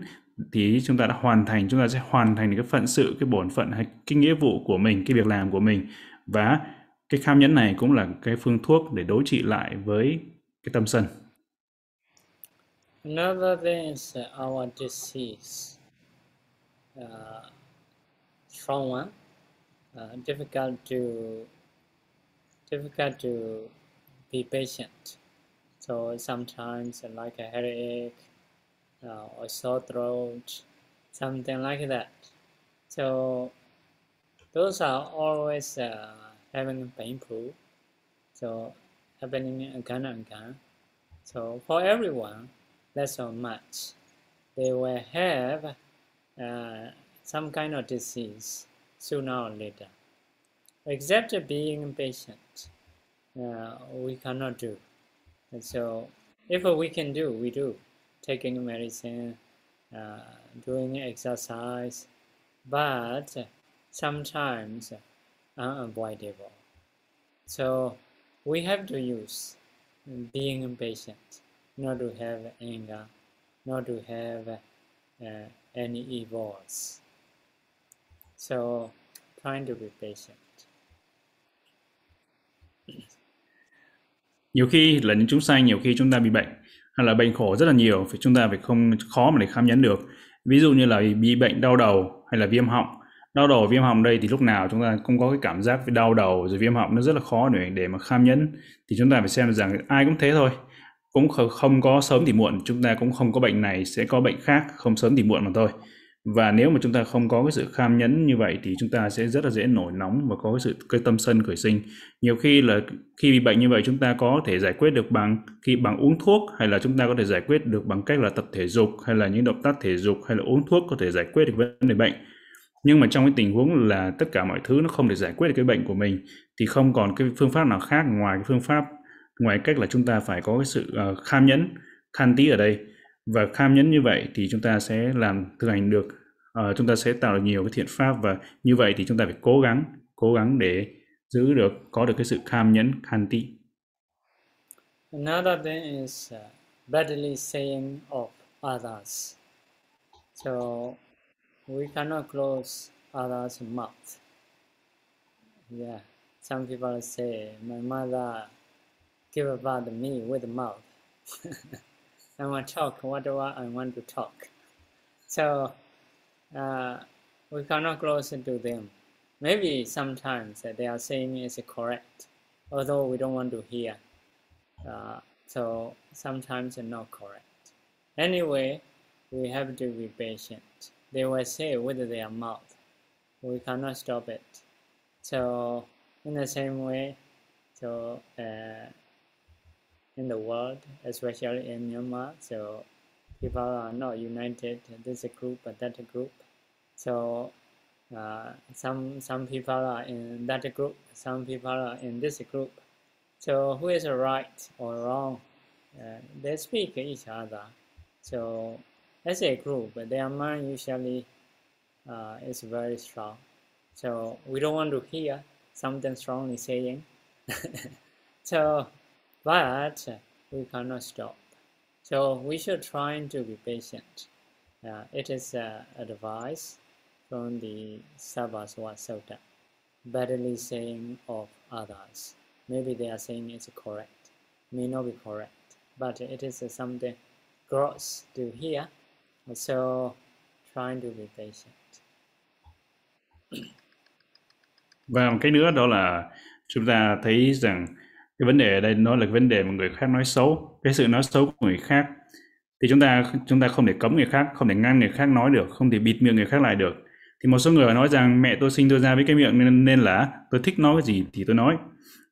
thì chúng ta đã hoàn thành chúng ta sẽ hoàn thành cái phận sự cái bổn phận hay cái nghĩa vụ của mình cái việc làm của mình và cái kham nhẫn này cũng là cái phương thuốc để đối trị lại với cái tâm sân Another thing is our disease. Uh, trauma, uh, difficult to difficult to be patient. So sometimes like a headache uh, or sore throat, something like that. So those are always uh, having painful. So happening again and again. So for everyone, that's so much. They will have uh, some kind of disease sooner or later. Except being patient, uh, we cannot do. And so if we can do, we do. Taking medicine, uh, doing exercise, but sometimes unavoidable. So we have to use being patient, not to have anger, not to have uh, any evils. So trying to be patient. nhiều khi là những chúng sanh nhiều khi chúng ta bị bệnh hay là bệnh khổ rất là nhiều, phải chúng ta phải không, khó mà để khám nhận được. Ví dụ như là bị bệnh đau đầu hay là viêm họng. Đau đầu, viêm họng đây thì lúc nào chúng ta cũng có cái cảm giác về đau đầu rồi viêm họng, nó rất là khó để để mà kham nhẫn thì chúng ta phải xem rằng ai cũng thế thôi. Cũng không có sớm thì muộn, chúng ta cũng không có bệnh này, sẽ có bệnh khác không sớm thì muộn mà thôi và nếu mà chúng ta không có cái sự kham nhẫn như vậy thì chúng ta sẽ rất là dễ nổi nóng và có cái sự cái tâm sân khởi sinh. Nhiều khi là khi bị bệnh như vậy chúng ta có thể giải quyết được bằng khi bằng uống thuốc hay là chúng ta có thể giải quyết được bằng cách là tập thể dục hay là những động tác thể dục hay là uống thuốc có thể giải quyết được vấn đề bệnh. Nhưng mà trong cái tình huống là tất cả mọi thứ nó không thể giải quyết được cái bệnh của mình thì không còn cái phương pháp nào khác ngoài cái phương pháp ngoài cách là chúng ta phải có cái sự uh, kham nhẫn khan tí ở đây và kham nhẫn như vậy thì chúng ta sẽ làm thực hành được uh, chúng ta sẽ tạo được nhiều cái thiện pháp và như vậy thì chúng ta phải cố gắng cố gắng để giữ được có được cái sự kham nhẫn khan tí Another thing is uh, badly saying of others. So we cannot close others' mouth. Yeah, some people say, my mother give about me with mouth. I want to talk whatever I want to talk. So uh, we cannot close to them. Maybe sometimes they are saying is correct, although we don't want to hear. Uh, so sometimes not correct. Anyway, we have to be patient they will say with their mouth. We cannot stop it. So in the same way, So uh, in the world, especially in Myanmar, so people are not united. This group, but that group. So uh, some some people are in that group, some people are in this group. So who is right or wrong? Uh, they speak each other. So as a group, their mind usually uh, is very strong. So we don't want to hear something strongly saying. so, but we cannot stop. So we should try to be patient. Uh, it is uh, advice from the Sarvasva Sutta, badly saying of others. Maybe they are saying it's correct, may not be correct, but it is something gross to hear. So trying to be patient. Và một cái nữa đó là chúng ta thấy rằng cái vấn đề ở đây nó là cái vấn đề mà người khác nói xấu, cái sự nói xấu của người khác thì chúng ta chúng ta không thể cấm người khác, không thể ngăn người khác nói được, không thể bịt miệng người khác lại được. Thì một số người nói rằng mẹ tôi sinh tôi ra với cái miệng nên, nên là tôi thích nói cái gì thì tôi nói.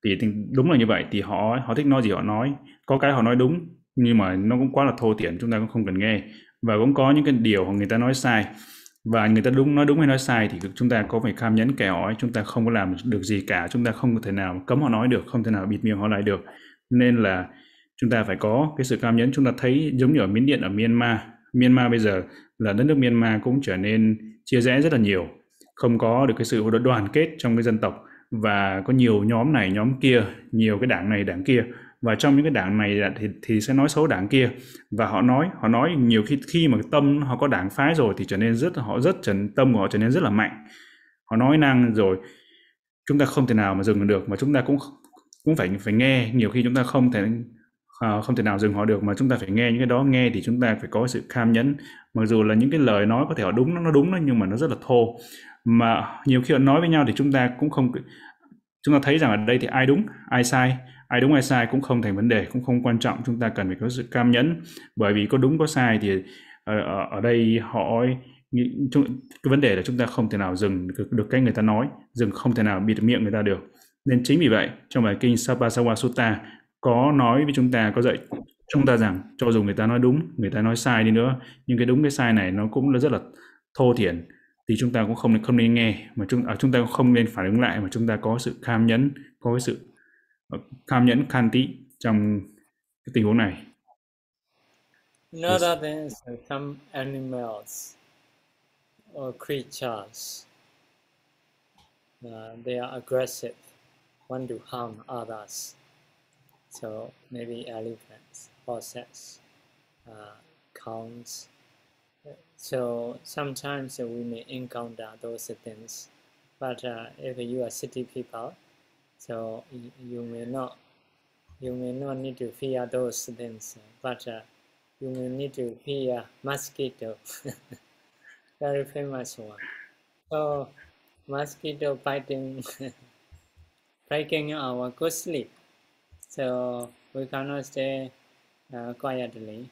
Thì, thì đúng là như vậy thì họ họ thích nói gì họ nói, có cái họ nói đúng nhưng mà nó cũng quá là thô tiện chúng ta cũng không cần nghe và cũng có những cái điều người ta nói sai và người ta đúng, nói đúng hay nói sai thì chúng ta có phải kham nhẫn, kẻ hỏi chúng ta không có làm được gì cả, chúng ta không có thể nào cấm họ nói được, không thể nào bịt miệng họ lại được. Nên là chúng ta phải có cái sự cam nhẫn. Chúng ta thấy giống như ở Miến Điện, ở Myanmar. Myanmar bây giờ là đất nước Myanmar cũng trở nên chia rẽ rất là nhiều. Không có được cái sự đoàn kết trong cái dân tộc. Và có nhiều nhóm này, nhóm kia, nhiều cái đảng này, đảng kia và trong những cái đảng này thì thì sẽ nói xấu đảng kia. Và họ nói họ nói nhiều khi khi mà tâm họ có đảng phái rồi thì trở nên rất, họ rất tâm của họ trở nên rất là mạnh. Họ nói năng rồi, chúng ta không thể nào mà dừng được, mà chúng ta cũng cũng phải phải nghe. Nhiều khi chúng ta không thể à, không thể nào dừng họ được, mà chúng ta phải nghe những cái đó. Nghe thì chúng ta phải có sự cam nhẫn. Mặc dù là những cái lời nói có thể họ đúng, nó đúng đó, nhưng mà nó rất là thô. Mà nhiều khi họ nói với nhau thì chúng ta cũng không, chúng ta thấy rằng ở đây thì ai đúng, ai sai ai đúng ai sai cũng không thành vấn đề cũng không quan trọng chúng ta cần phải có sự cam nhẫn. Bởi vì có đúng có sai thì ở, ở, ở đây họ cái vấn đề là chúng ta không thể nào dừng được, được cái người ta nói dừng không thể nào bịt miệng người ta được. Nên chính vì vậy trong bài kinh Sapasawa Sutta có nói với chúng ta có dạy chúng ta rằng cho dù người ta nói đúng người ta nói sai đi nữa nhưng cái đúng cái sai này nó cũng là rất là thô thiển thì chúng ta cũng không không nên nghe mà chúng à, chúng ta cũng không nên phản ứng lại mà chúng ta có sự cam nhẫn có cái sự cam nhẫn khanti trong cái tình huống này. Some animals or creatures, uh, they are aggressive, want to harm others. So maybe elephants, horses, uh, cows. So sometimes we may encounter those things. But uh, if you are city people, so you may not you may not need to fear those things, but uh, you may need to fear mosquito, very famous one. So mosquito biting, breaking our good sleep. So we cannot stay uh, quietly,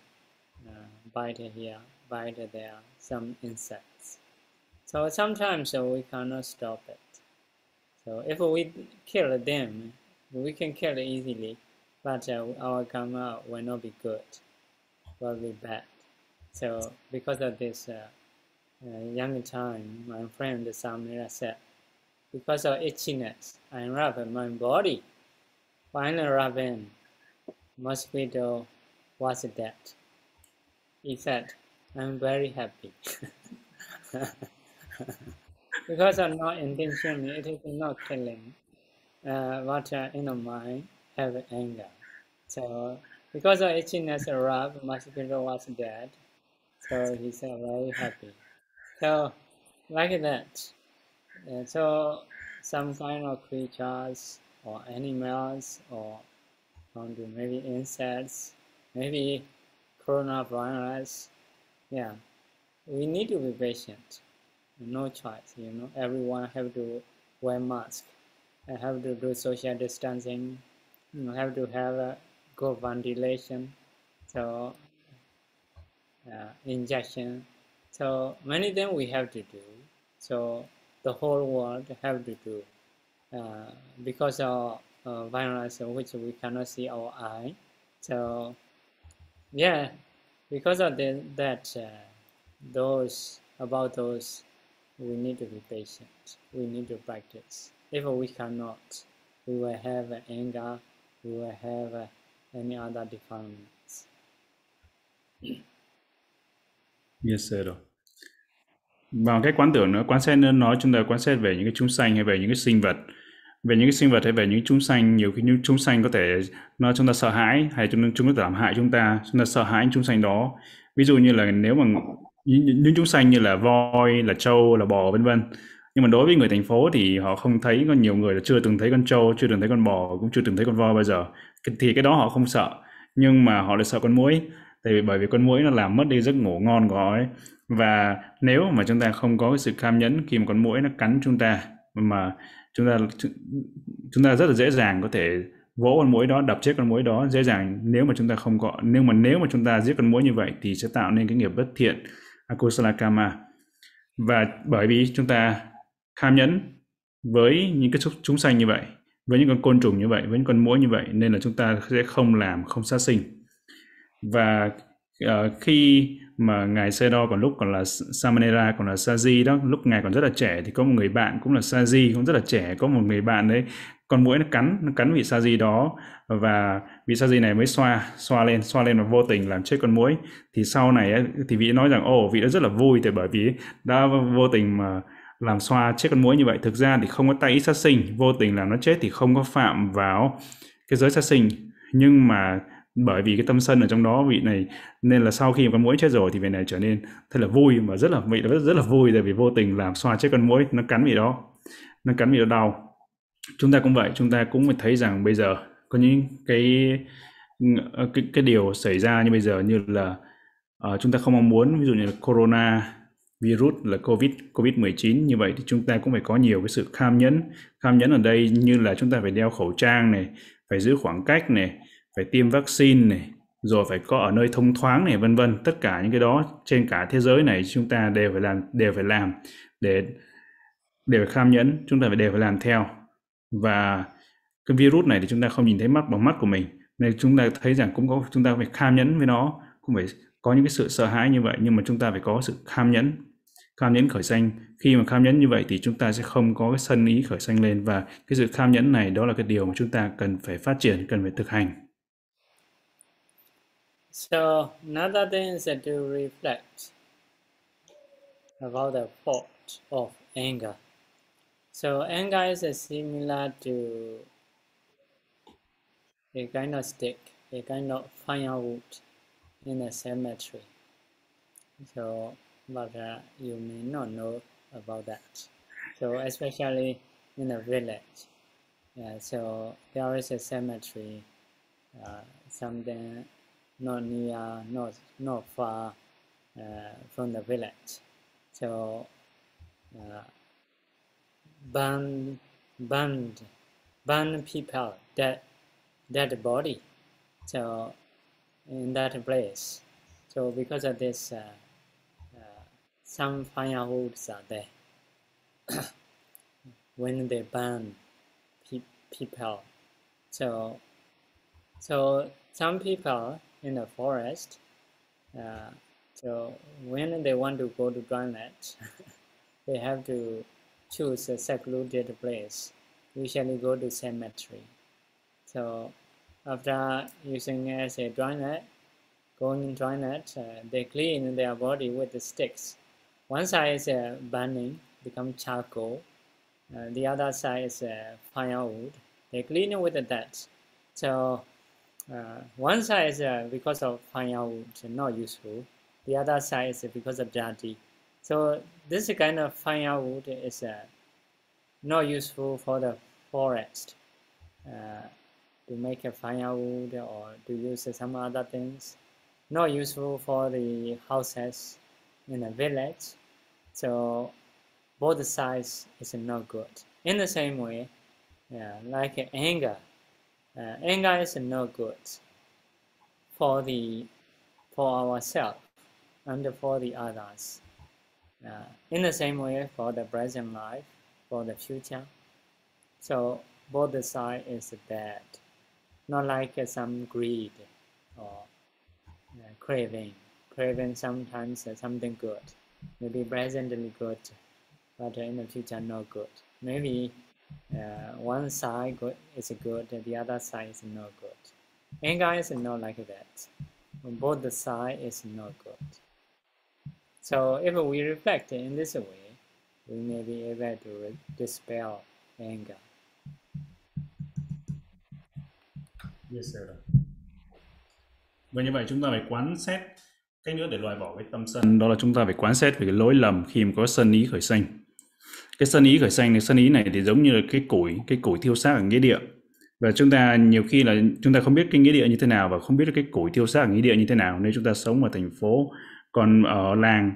uh, bite here, bite there, some insects. So sometimes we cannot stop it. So if we kill them, we can kill easily, but uh, our karma will not be good, will be bad. So because of this uh, uh, young time, my friend Samira said, because of itchiness, I rub my body. Rub in, mosquito was dead. He said, I'm very happy. because of not intention, it is not killing. Uh, but uh, in the mind have anger. So because of itchiness, Rab mosquito was dead. So he's uh, very happy. So like that. So some kind of creatures or animals or maybe insects, maybe coronavirus. Yeah, we need to be patient no choice you know. Everyone have to wear mask I have to do social distancing you know, have to have a good ventilation so uh, injection. So many things we have to do. So the whole world have to do uh, because of uh, virus which we cannot see our eye. So yeah, because of the, that, uh, those about those, we need to be patient. We need to practice. If we cannot, we will have anger. We will have any other defilements. Yes, sir. Và cái quán tưởng nữa, quán xét nữa nói chúng ta quan xét về những cái chúng sanh hay về những cái sinh vật về những cái sinh vật hay về những chúng sanh nhiều khi những chúng sanh có thể nó chúng ta sợ hãi hay chúng chúng có thể làm hại chúng ta chúng ta sợ hãi những chúng sanh đó ví dụ như là nếu mà những, những chúng sanh như là voi là trâu là bò vân vân. Nhưng mà đối với người thành phố thì họ không thấy có nhiều người là chưa từng thấy con trâu chưa từng thấy con bò cũng chưa từng thấy con voi bao giờ. Thì cái đó họ không sợ nhưng mà họ lại sợ con muỗi. Tại vì bởi vì con muỗi nó làm mất đi giấc ngủ ngon của họ ấy. Và nếu mà chúng ta không có cái sự cam nhẫn khi mà con muỗi nó cắn chúng ta mà chúng ta chúng ta rất là dễ dàng có thể vỗ con muỗi đó đập chết con muỗi đó dễ dàng. Nếu mà chúng ta không có nếu mà nếu mà chúng ta giết con muỗi như vậy thì sẽ tạo nên cái nghiệp bất thiện akusala karma và bởi vì chúng ta kham nhẫn với những cái chúng sanh như vậy với những con côn trùng như vậy với những con muỗi như vậy nên là chúng ta sẽ không làm không sát sinh. Và uh, khi mà ngài Sedo còn lúc còn là Samanera còn là Saji đó lúc ngài còn rất là trẻ thì có một người bạn cũng là Saji cũng rất là trẻ có một người bạn đấy con mũi nó cắn nó cắn vị sa di đó và vị sa di này mới xoa xoa lên xoa lên và vô tình làm chết con mũi. Thì sau này thì vị nói rằng ồ vị đã rất là vui tại bởi vì đã vô tình mà làm xoa chết con mũi như vậy. Thực ra thì không có tay sát sinh vô tình làm nó chết thì không có phạm vào cái giới sát sinh. Nhưng mà bởi vì cái tâm sân ở trong đó vị này nên là sau khi con mũi chết rồi thì vị này trở nên thật là vui và rất là vị rất, rất là vui tại vì vô tình làm xoa chết con mũi. Nó cắn vị đó nó cắn vị đó đau chúng ta cũng vậy chúng ta cũng phải thấy rằng bây giờ có những cái ờ, cái, cái điều xảy ra như bây giờ như là uh, chúng ta không mong muốn ví dụ như là corona virus là covid covid 19 như vậy thì chúng ta cũng phải có nhiều cái sự kham nhẫn. Kham nhẫn ở đây như là chúng ta phải đeo khẩu trang này phải giữ khoảng cách này phải tiêm vaccine này rồi phải có ở nơi thông thoáng này vân vân. Tất cả những cái đó trên cả thế giới này chúng ta đều phải làm đều phải làm để đều phải kham nhẫn chúng ta phải đều phải làm theo và cái virus này thì chúng ta không nhìn thấy mắt bằng mắt của mình. Nên chúng ta thấy rằng cũng có, chúng ta phải kham nhẫn với nó, cũng phải có những cái sự sợ hãi như vậy, nhưng mà chúng ta phải có sự kham nhẫn. Kham nhẫn khởi sanh. Khi mà kham nhẫn như vậy thì chúng ta sẽ không có cái sân ý khởi sanh lên. Và cái sự kham nhẫn này đó là cái điều mà chúng ta cần phải phát triển, cần phải thực hành. So, another thing is to reflect about the fault of anger. So anger is similar to a kind of stick, a kind of firewood in a cemetery. So, but uh, you may not know about that. So especially in a village. Yeah, so there is a cemetery, uh, something not near, not not far uh, from the village. So uh, burn, burned, burn people, dead, dead body. So in that place. So because of this, uh, uh, some firewoods are there when they burn pe people. So, so some people in the forest. Uh, so when they want to go to dryland, they have to choose a secluded place, usually go to cemetery. So after using as a dryland, going in dryland, uh, they clean their body with the sticks. One side is uh, burning, become charcoal. Uh, the other side is uh, firewood. They clean it with that. So uh, one side is uh, because of firewood, not useful. The other side is because of dirty. So this kind of firewood is uh, not useful for the forest uh, to make a firewood or to use some other things. Not useful for the houses in a village. So both sides is not good. In the same way, yeah, like anger uh, anger is no good for the for ourselves and for the others. In the same way for the present life, for the future. So both the side is bad. Not like uh, some greed or uh, craving. Craving sometimes uh, something good, maybe presently good, but in the future not good. Maybe uh, one side good is good, the other side is not good. Anger is not like that. Both the side is not good. So if we reflect in this way, we may be able to dispel anger. Yes, sir. Và như vậy chúng ta phải quán xét cách nữa để loại bỏ cái tâm sân đó là chúng ta phải quán xét về cái lỗi lầm khi mà có sân ý khởi sinh cái sân ý khởi sinh này sân ý này thì giống như là cái củi cái củi thiêu xác ở nghĩa địa và chúng ta nhiều khi là chúng ta không biết cái nghĩa địa như thế nào và không biết cái củi thiêu xác ở nghĩa địa như thế nào nếu chúng ta sống ở thành phố còn ở làng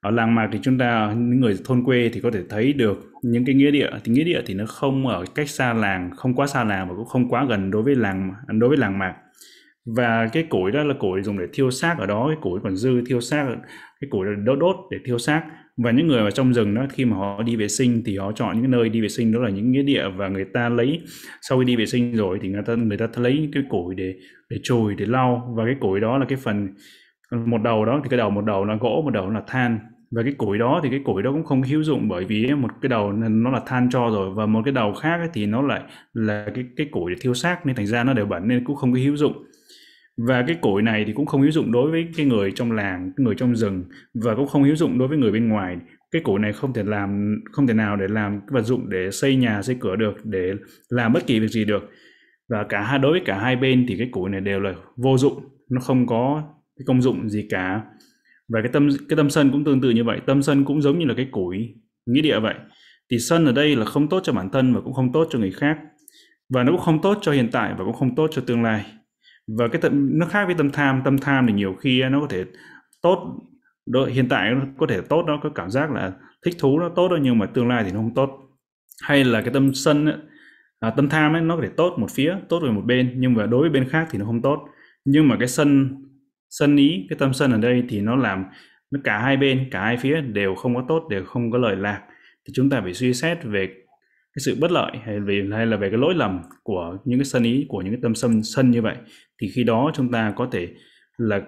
ở làng mạc thì chúng ta, những người thôn quê thì có thể thấy được những cái nghĩa địa. Thì nghĩa địa thì nó không ở cách xa làng, không quá xa làng và cũng không quá gần đối với làng, đối với làng mạc. Và cái củi đó là củi dùng để thiêu xác ở đó, cái củi còn dư thiêu xác, cái củi đốt đốt để thiêu xác. Và những người ở trong rừng đó, khi mà họ đi vệ sinh thì họ chọn những nơi đi vệ sinh, đó là những nghĩa địa và người ta lấy, sau khi đi vệ sinh rồi thì người ta người ta lấy cái củi để để chùi để lau. Và cái củi đó là cái phần một đầu đó thì cái đầu một đầu là gỗ, một đầu là than. Và cái củi đó thì cái củi đó cũng không hữu dụng bởi vì một cái đầu nó là than cho rồi. Và một cái đầu khác thì nó lại là cái cái củi để thiêu xác nên thành ra nó đều bẩn nên cũng không có hữu dụng. Và cái củi này thì cũng không hữu dụng đối với cái người trong làng người trong rừng và cũng không hữu dụng đối với người bên ngoài. Cái củi này không thể làm, không thể nào để làm vật dụng để xây nhà, xây cửa được, để làm bất kỳ việc gì được. Và cả hai, đối với cả hai bên thì cái củi này đều là vô dụng, nó không có cái công dụng gì cả. Và cái tâm cái tâm sân cũng tương tự như vậy. Tâm sân cũng giống như là cái củi nghĩa địa vậy. Thì sân ở đây là không tốt cho bản thân và cũng không tốt cho người khác. Và nó cũng không tốt cho hiện tại và cũng không tốt cho tương lai. Và cái tâm nó khác với tâm tham. Tâm tham thì nhiều khi nó có thể tốt đối hiện tại nó có thể tốt nó có cảm giác là thích thú nó tốt đó nhưng mà tương lai thì nó không tốt. Hay là cái tâm sân ấy, à, tâm tham ấy nó có thể tốt một phía tốt về một bên nhưng mà đối với bên khác thì nó không tốt. Nhưng mà cái sân sân ý cái tâm sân ở đây thì nó làm nó cả hai bên cả hai phía đều không có tốt đều không có lợi lạc thì chúng ta phải suy xét về cái sự bất lợi hay về hay là về cái lỗi lầm của những cái sân ý của những cái tâm sân sân như vậy thì khi đó chúng ta có thể là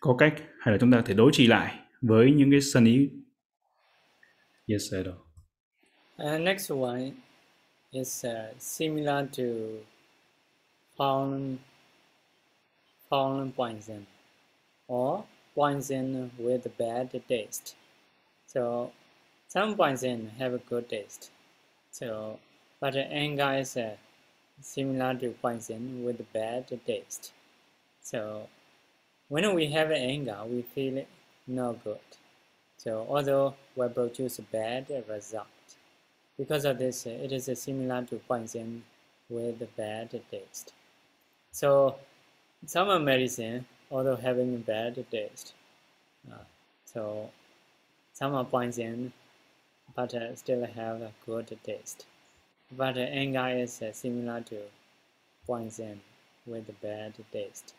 có cách hay là chúng ta có thể đối trị lại với những cái sân ý yes sir uh, next one is uh, similar to found found poison or poison with bad taste so some poison have a good taste so but anger is uh, similar to poison with bad taste. So when we have anger, we feel no good. So although we produce bad result, because of this, it is similar to poison with bad taste. So some medicine, although having bad taste, uh, so some are poison, but uh, still have a good taste. but uh, anger is uh, similar to poison with bad taste.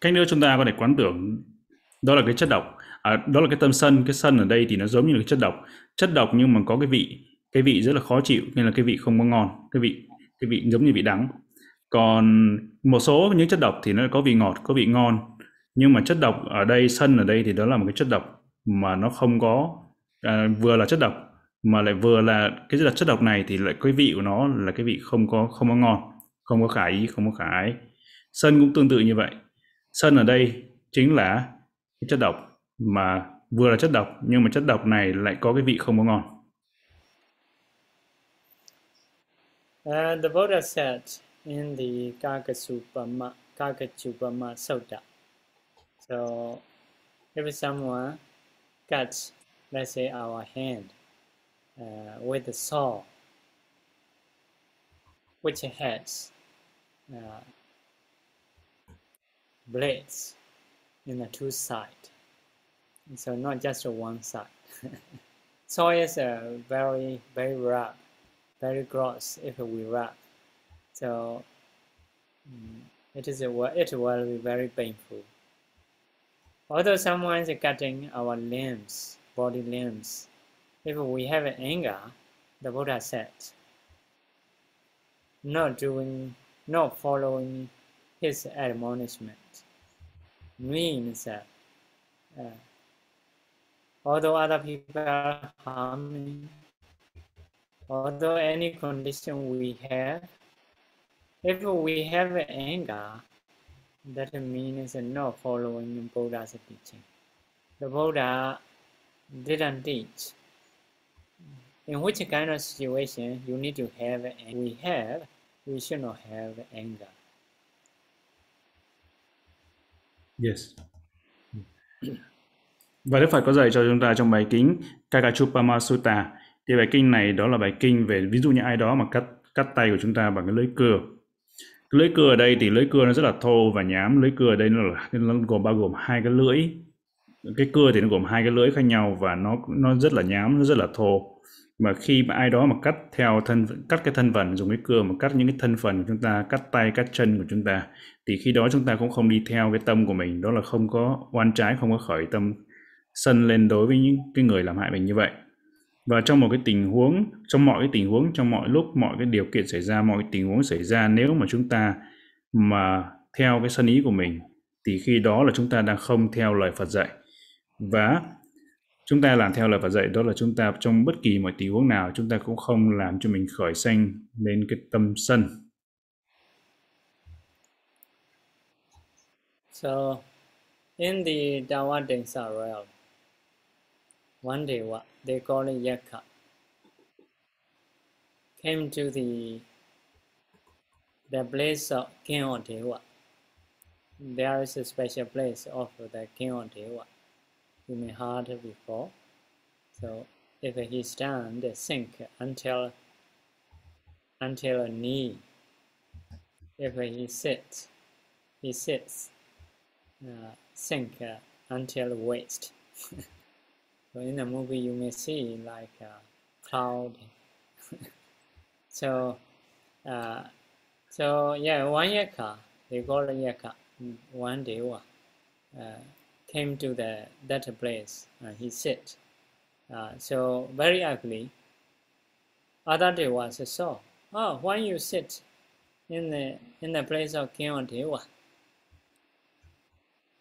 Cách nữa chúng ta có thể quán tưởng đó là cái chất độc. À, đó là cái tâm sân, cái sân ở đây thì nó giống như là cái chất độc. Chất độc nhưng mà có cái vị, cái vị rất là khó chịu nên là cái vị không có ngon, cái vị cái vị giống như vị đắng. Còn một số những chất độc thì nó có vị ngọt, có vị ngon. Nhưng mà chất độc ở đây, sân ở đây thì đó là một cái chất độc mà nó không có à, vừa là chất độc mà lại vừa là cái chất độc này thì lại cái vị của nó là cái vị không có không có ngon không có khả ý không có khả ái. Sân cũng tương tự như vậy. Sân ở đây chính là cái chất độc mà vừa là chất độc nhưng mà chất độc này lại có cái vị không có ngon. And the Buddha said in the Kakasupama, Kakachupama Sutta. So, if someone cuts, let's say, our hand, uh, with the saw, which has uh, blades in the two sides. So not just one side. saw is uh, very, very rough, very gross if we rub. So um, it is a, it will be very painful. Although someone is cutting our limbs, body limbs, if we have anger, the Buddha said, not doing, not following his admonishment means that uh, although other people are harming, although any condition we have, if we have anger, that means not following Buddha's teaching. The Buddha didn't teach. In which kind of situation you need to have, anger? we have, we should not have anger. Yes. Và Đức Phật có dạy cho chúng ta trong bài kính Kakachupama Sutta. Thì bài kinh này đó là bài kinh về ví dụ như ai đó mà cắt cắt tay của chúng ta bằng cái lưỡi cưa. Lưỡi cưa ở đây thì lưỡi cưa nó rất là thô và nhám. Lưỡi cưa ở đây nó là nó gồm bao gồm hai cái lưỡi. Cái cưa thì nó gồm hai cái lưỡi khác nhau và nó nó rất là nhám, nó rất là thô. Mà khi mà ai đó mà cắt theo thân cắt cái thân phần dùng cái cưa mà cắt những cái thân phần của chúng ta, cắt tay, cắt chân của chúng ta thì khi đó chúng ta cũng không đi theo cái tâm của mình, đó là không có oan trái, không có khởi tâm sân lên đối với những cái người làm hại mình như vậy và trong một cái tình huống trong mọi cái tình huống trong mọi lúc mọi cái điều kiện xảy ra mọi cái tình huống xảy ra nếu mà chúng ta mà theo cái sân ý của mình thì khi đó là chúng ta đang không theo lời Phật dạy và chúng ta làm theo lời Phật dạy đó là chúng ta trong bất kỳ mọi tình huống nào chúng ta cũng không làm cho mình khởi sanh lên cái tâm sân. So in the Dawadengsa realm, one day what they call it Yaka came to the the place of King Otewa. There is a special place of the King Otewa. You may heard before. So if he stand, sink until until a knee. If he sits, he sits, uh, sink uh, until waist. So in the movie, you may see like a cloud. so, uh, so yeah, one yaka, they call yaka, one day uh, came to the that place. and he sit. Uh, so very ugly. Other day was saw. Oh, why you sit in the in the place of King Dewa?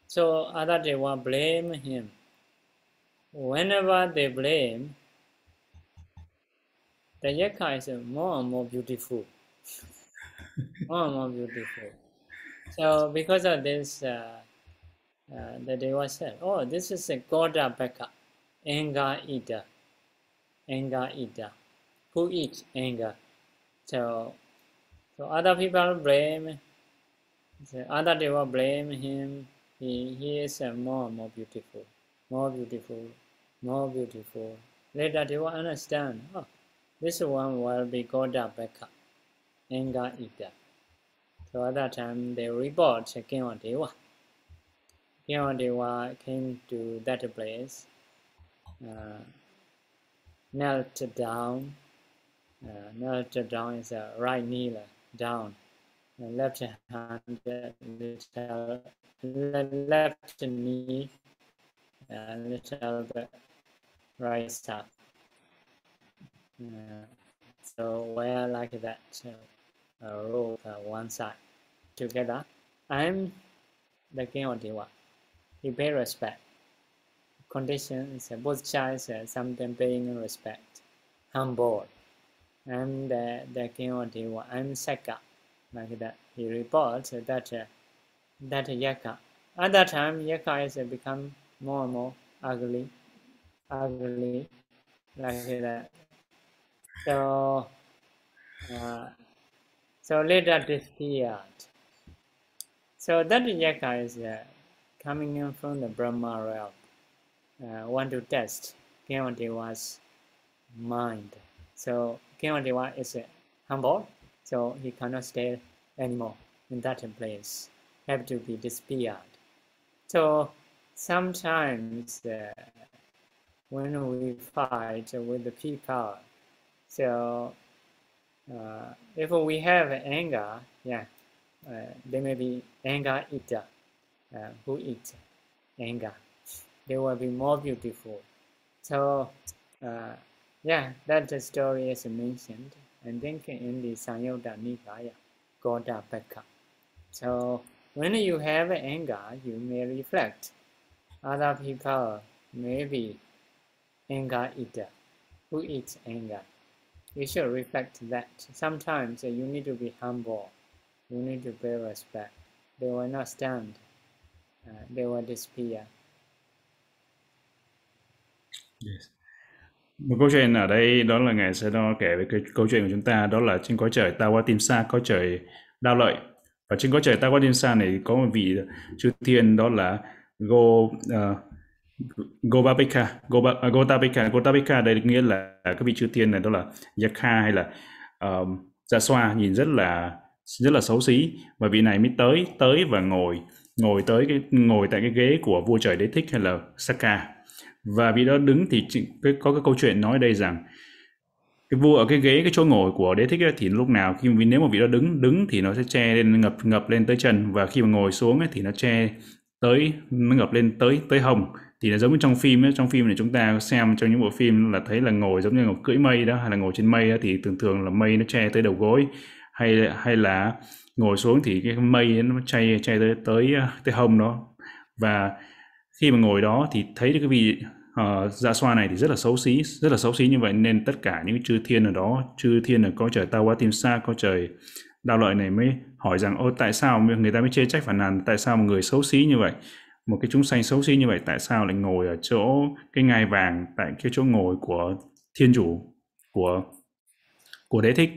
So other will blame him whenever they blame, the yaka is more and more beautiful. more and more beautiful. So because of this, uh, uh, the Deva said, oh, this is a Goda Beka, anger eater, anger eater, who eats anger. So, so other people blame, so other Deva blame him, he, he is uh, more and more beautiful, more beautiful more beautiful. Later they will understand, oh, this one will be Goda Beka, anger eater. So at that time they report King Dewa. King Dewa came to that place, uh, knelt down, uh, knelt down is a right knee down, left hand, little, left knee, a little bit right side. Uh, so wear like that, uh, roll uh, one side together. I'm the king of Dewa. He pay respect. Conditions, uh, both sides, uh, something paying respect. Humble. I'm the, the king of Dewa. I'm Seka. Like that. He reports that uh, that Yaka. At that time, Yaka is uh, become more and more ugly ugly like that. So, uh, so later disappeared. So that yaka is uh, coming in from the Brahma realm. Uh, want to test Kevandeva's mind. So Kevandeva is uh, humble, so he cannot stay anymore in that place. Have to be disappeared. So sometimes uh, when we fight with the people. So uh, if we have anger, yeah, uh, there may be anger eater uh, who eat anger. They will be more beautiful. So uh, Yeah, that story is mentioned. I think in the Sanyutta Nikaya, Godapaka. So when you have anger, you may reflect. Other people may be anger eater who eats anger. You should reflect that. Sometimes uh, you need to be humble. You need to pay respect. They will not stand. Uh, they will disappear. Yes. Một câu chuyện ở đây đó là Ngài sẽ đó kể về cái câu chuyện của chúng ta đó là trên cõi trời ta qua tim xa, cõi trời đau lợi. Và trên cõi trời ta qua tim xa này có một vị chư thiên đó là Go uh, Gobabeka, Gotabika, Gotabika đây nghĩa là các vị chư thiên này đó là Yakha hay là um, Dạ Xoa nhìn rất là rất là xấu xí. Và vị này mới tới tới và ngồi ngồi tới cái ngồi tại cái ghế của vua trời đế thích hay là Saka. Và vị đó đứng thì cái, có cái câu chuyện nói đây rằng cái vua ở cái ghế cái chỗ ngồi của đế thích ấy, thì lúc nào khi nếu mà vị đó đứng đứng thì nó sẽ che lên ngập ngập lên tới chân. Và khi mà ngồi xuống ấy, thì nó che tới nó ngập lên tới tới hồng thì là giống như trong phim ấy, trong phim này chúng ta xem trong những bộ phim là thấy là ngồi giống như ngồi cưỡi mây đó hay là ngồi trên mây đó, thì thường thường là mây nó che tới đầu gối hay hay là ngồi xuống thì cái mây nó che che tới tới à, tới hông đó. Và khi mà ngồi đó thì thấy được cái vị uh, dạ xoa này thì rất là xấu xí rất là xấu xí như vậy nên tất cả những chư thiên ở đó chư thiên ở có trời tao quá tim xa có trời đau lợi này mới hỏi rằng ô tại sao người ta mới chê trách phản nàn tại sao một người xấu xí như vậy? Một cái chúng sanh xấu xí như vậy tại sao lại ngồi ở chỗ cái ngai vàng tại cái chỗ ngồi của thiên chủ của của đế thích?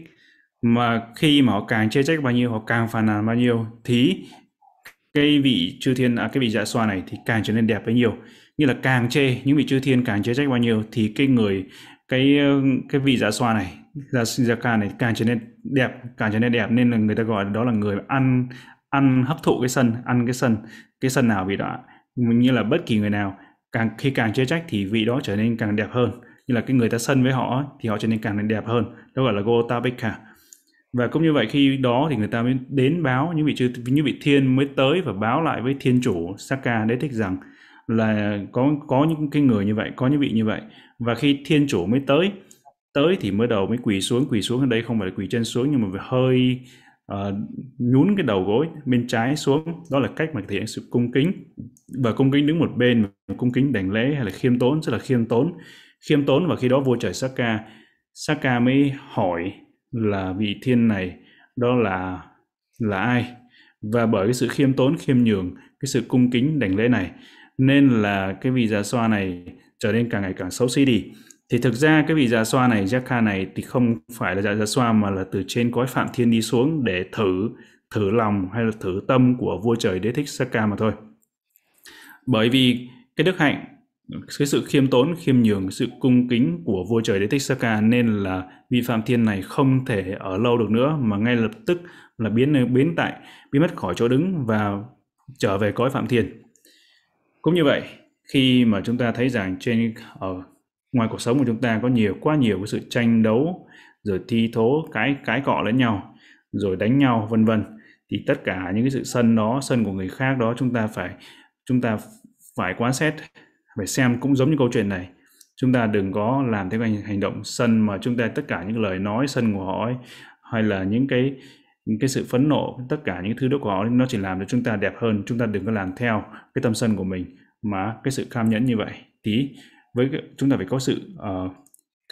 Mà khi mà họ càng chê trách bao nhiêu họ càng phàn nàn bao nhiêu thì cái vị chư thiên à, cái vị dạ xoa này thì càng trở nên đẹp bấy nhiêu. Như là càng chê những vị chư thiên càng chê trách bao nhiêu thì cái người cái cái vị dạ xoa này dạ dạ ca này càng trở nên đẹp càng trở nên đẹp. Nên là người ta gọi đó là người ăn ăn hấp thụ cái sân, ăn cái sân cái sân nào vị đó như là bất kỳ người nào, càng khi càng chê trách thì vị đó trở nên càng đẹp hơn. Như là cái người ta sân với họ thì họ trở nên càng đẹp hơn. Đó gọi là Gotapika và cũng như vậy khi đó thì người ta mới đến báo những vị chư, những vị thiên mới tới và báo lại với thiên chủ Saka đế thích rằng là có có những cái người như vậy, có những vị như vậy. Và khi thiên chủ mới tới tới thì mới đầu mới quỳ xuống quỳ xuống ở đây không phải là quỳ chân xuống nhưng mà hơi uh, nhún cái đầu gối bên trái xuống. Đó là cách mà thể hiện sự cung kính. Và cung kính đứng một bên cung kính đảnh lễ hay là khiêm tốn rất là khiêm tốn. Khiêm tốn và khi đó vua trời Saka Saka mới hỏi là vị thiên này đó là là ai? Và bởi cái sự khiêm tốn khiêm nhường cái sự cung kính đảnh lễ này nên là cái vị già xoa này trở nên càng ngày càng xấu xí đi thì thực ra cái vị già xoa này Jakha này thì không phải là già, già xoa mà là từ trên cõi phạm thiên đi xuống để thử thử lòng hay là thử tâm của vua trời đế thích Saka mà thôi. Bởi vì cái đức hạnh cái sự khiêm tốn khiêm nhường sự cung kính của vua trời đế thích Saka nên là vị phạm thiên này không thể ở lâu được nữa mà ngay lập tức là biến biến tại biến mất khỏi chỗ đứng và trở về cõi phạm thiên. Cũng như vậy khi mà chúng ta thấy rằng trên ở ngoài cuộc sống của chúng ta có nhiều quá nhiều cái sự tranh đấu rồi thi thố cái cái cọ lẫn nhau rồi đánh nhau vân vân. Thì tất cả những cái sự sân đó sân của người khác đó chúng ta phải chúng ta phải quan sát phải xem cũng giống như câu chuyện này. Chúng ta đừng có làm theo hành, hành động sân mà chúng ta tất cả những lời nói sân của họ ấy, hay là những cái những cái sự phẫn nộ tất cả những thứ đó của họ nó chỉ làm cho chúng ta đẹp hơn. Chúng ta đừng có làm theo cái tâm sân của mình mà cái sự cam nhẫn như vậy. Tí với chúng ta phải có sự uh,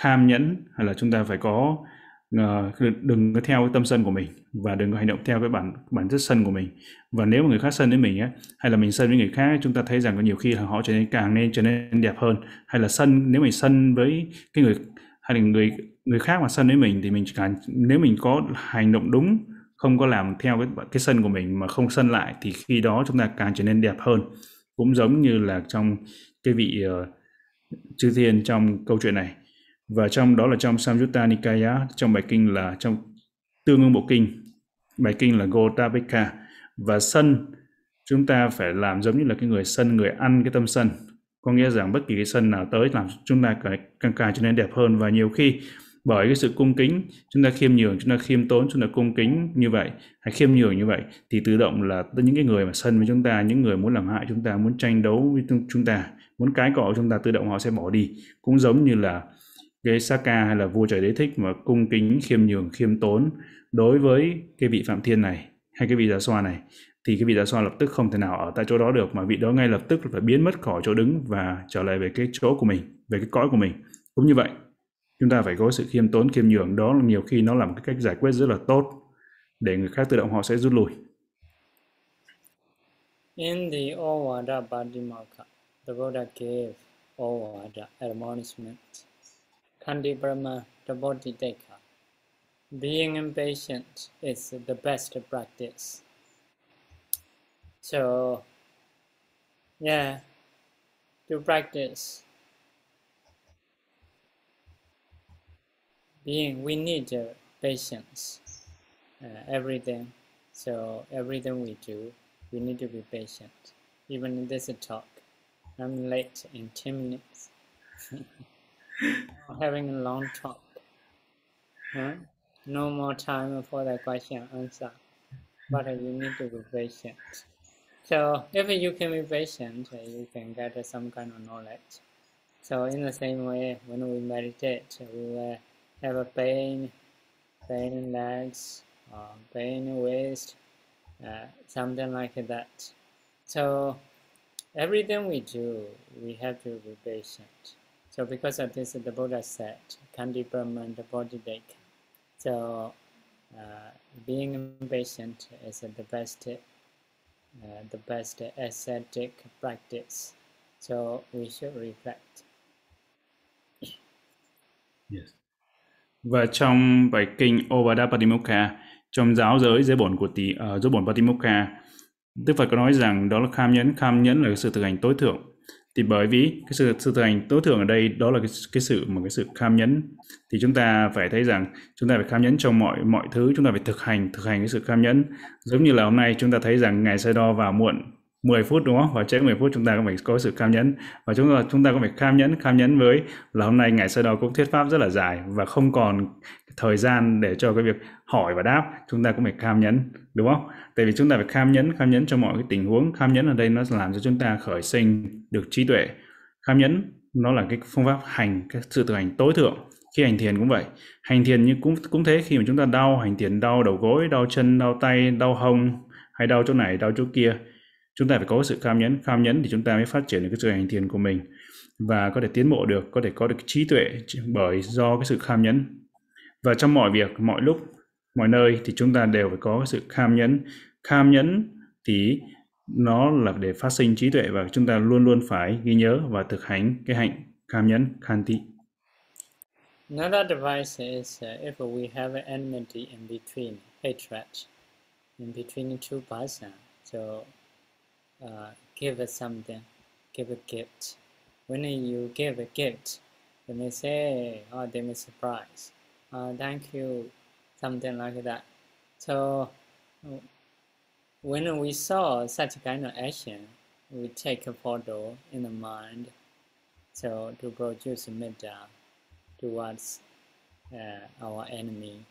tham nhẫn hay là chúng ta phải có uh, đừng có theo cái tâm sân của mình và đừng có hành động theo cái bản bản chất sân của mình. Và nếu mà người khác sân với mình á hay là mình sân với người khác chúng ta thấy rằng có nhiều khi là họ trở nên càng nên trở nên đẹp hơn. Hay là sân nếu mình sân với cái người hay là người người khác mà sân với mình thì mình càng nếu mình có hành động đúng không có làm theo cái cái sân của mình mà không sân lại thì khi đó chúng ta càng trở nên đẹp hơn. Cũng giống như là trong cái vị uh, chư thiên trong câu chuyện này. Và trong đó là trong Samyutta Nikaya trong bài kinh là trong tương ứng bộ kinh. Bài kinh là Gotapika và sân chúng ta phải làm giống như là cái người sân người ăn cái tâm sân. Có nghĩa rằng bất kỳ cái sân nào tới làm chúng ta càng, càng trở nên đẹp hơn. Và nhiều khi bởi cái sự cung kính chúng ta khiêm nhường chúng ta khiêm tốn chúng ta cung kính như vậy hay khiêm nhường như vậy thì tự động là những cái người mà sân với chúng ta những người muốn làm hại chúng ta muốn tranh đấu với chúng ta muốn cái cọ chúng ta tự động họ sẽ bỏ đi. Cũng giống như là cái Saka hay là vua trời đế thích mà cung kính, khiêm nhường, khiêm tốn đối với cái vị phạm thiên này hay cái vị giá xoa này, thì cái vị giá xoa lập tức không thể nào ở tại chỗ đó được, mà vị đó ngay lập tức phải biến mất khỏi chỗ đứng và trở lại về cái chỗ của mình, về cái cõi của mình. Cũng như vậy, chúng ta phải có sự khiêm tốn, khiêm nhường. Đó nhiều khi nó là một cái cách giải quyết rất là tốt để người khác tự động họ sẽ rút lui. In the Ovada the Buddha gave Ovada admonishment. Kandi Brahma, the Bodhideka. Being impatient is the best practice. So, yeah, to practice being, we need uh, patience, uh, everything. So everything we do, we need to be patient. Even in this talk, I'm late in 10 minutes. Having a long talk. Huh? No more time for the question answer. But you need to be patient. So if you can be patient, you can get some kind of knowledge. So in the same way, when we meditate, we will have a pain, pain in legs, or pain in waist, uh, something like that. So everything we do, we have to be patient. So because of this, the Buddha said, Kandi Brahman, the body deka. So uh, being patient is the best, uh, the best ascetic practice. So we should reflect. Yes. Và trong bài kinh Ovada Patimokkha, trong giáo giới giới bổn của tỷ uh, giới bổn Patimokkha, Đức Phật có nói rằng đó là kham nhẫn, kham nhẫn là cái sự thực hành tối thượng. Thì bởi vì cái sự, sự thực hành tối thượng ở đây đó là cái, cái sự một cái sự kham nhẫn thì chúng ta phải thấy rằng chúng ta phải kham nhẫn trong mọi mọi thứ chúng ta phải thực hành thực hành cái sự kham nhẫn giống như là hôm nay chúng ta thấy rằng ngày Sai Đo vào muộn 10 phút đúng không? Và trễ 10 phút chúng ta cũng phải có sự cam nhẫn và chúng ta chúng ta cũng phải cam nhẫn cam nhẫn với là hôm nay ngày sơ đó cũng thuyết pháp rất là dài và không còn thời gian để cho cái việc hỏi và đáp, chúng ta cũng phải cam nhẫn, đúng không? Tại vì chúng ta phải cam nhẫn cam nhẫn cho mọi cái tình huống. Cam nhẫn ở đây nó làm cho chúng ta khởi sinh được trí tuệ. Cam nhẫn nó là cái phương pháp hành, cái sự thực hành tối thượng, khi hành thiền cũng vậy. Hành thiền như cũng cũng thế, khi mà chúng ta đau, hành thiền đau đầu gối, đau chân, đau tay, đau hông, hay đau chỗ này, đau chỗ kia, chúng ta phải có sự cam nhẫn. Cam nhẫn thì chúng ta mới phát triển được cái sự hành thiền của mình và có thể tiến bộ được, có thể có được trí tuệ bởi do cái sự cam nhẫn và trong mọi việc mọi lúc mọi nơi thì chúng ta đều phải có sự cam nhẫn. Cam nhẫn thì nó là để phát sinh trí tuệ và chúng ta luôn luôn phải ghi nhớ và thực hành cái hạnh cam nhẫn khanti Another advice is uh, if we have an enmity in between, hatred in between two persons, so uh, give something, give a gift. When you give a gift, they may say, oh, they may surprise, uh, thank you, something like that. So when we saw such kind of action, we take a photo in the mind, so to produce metta towards uh, our enemy.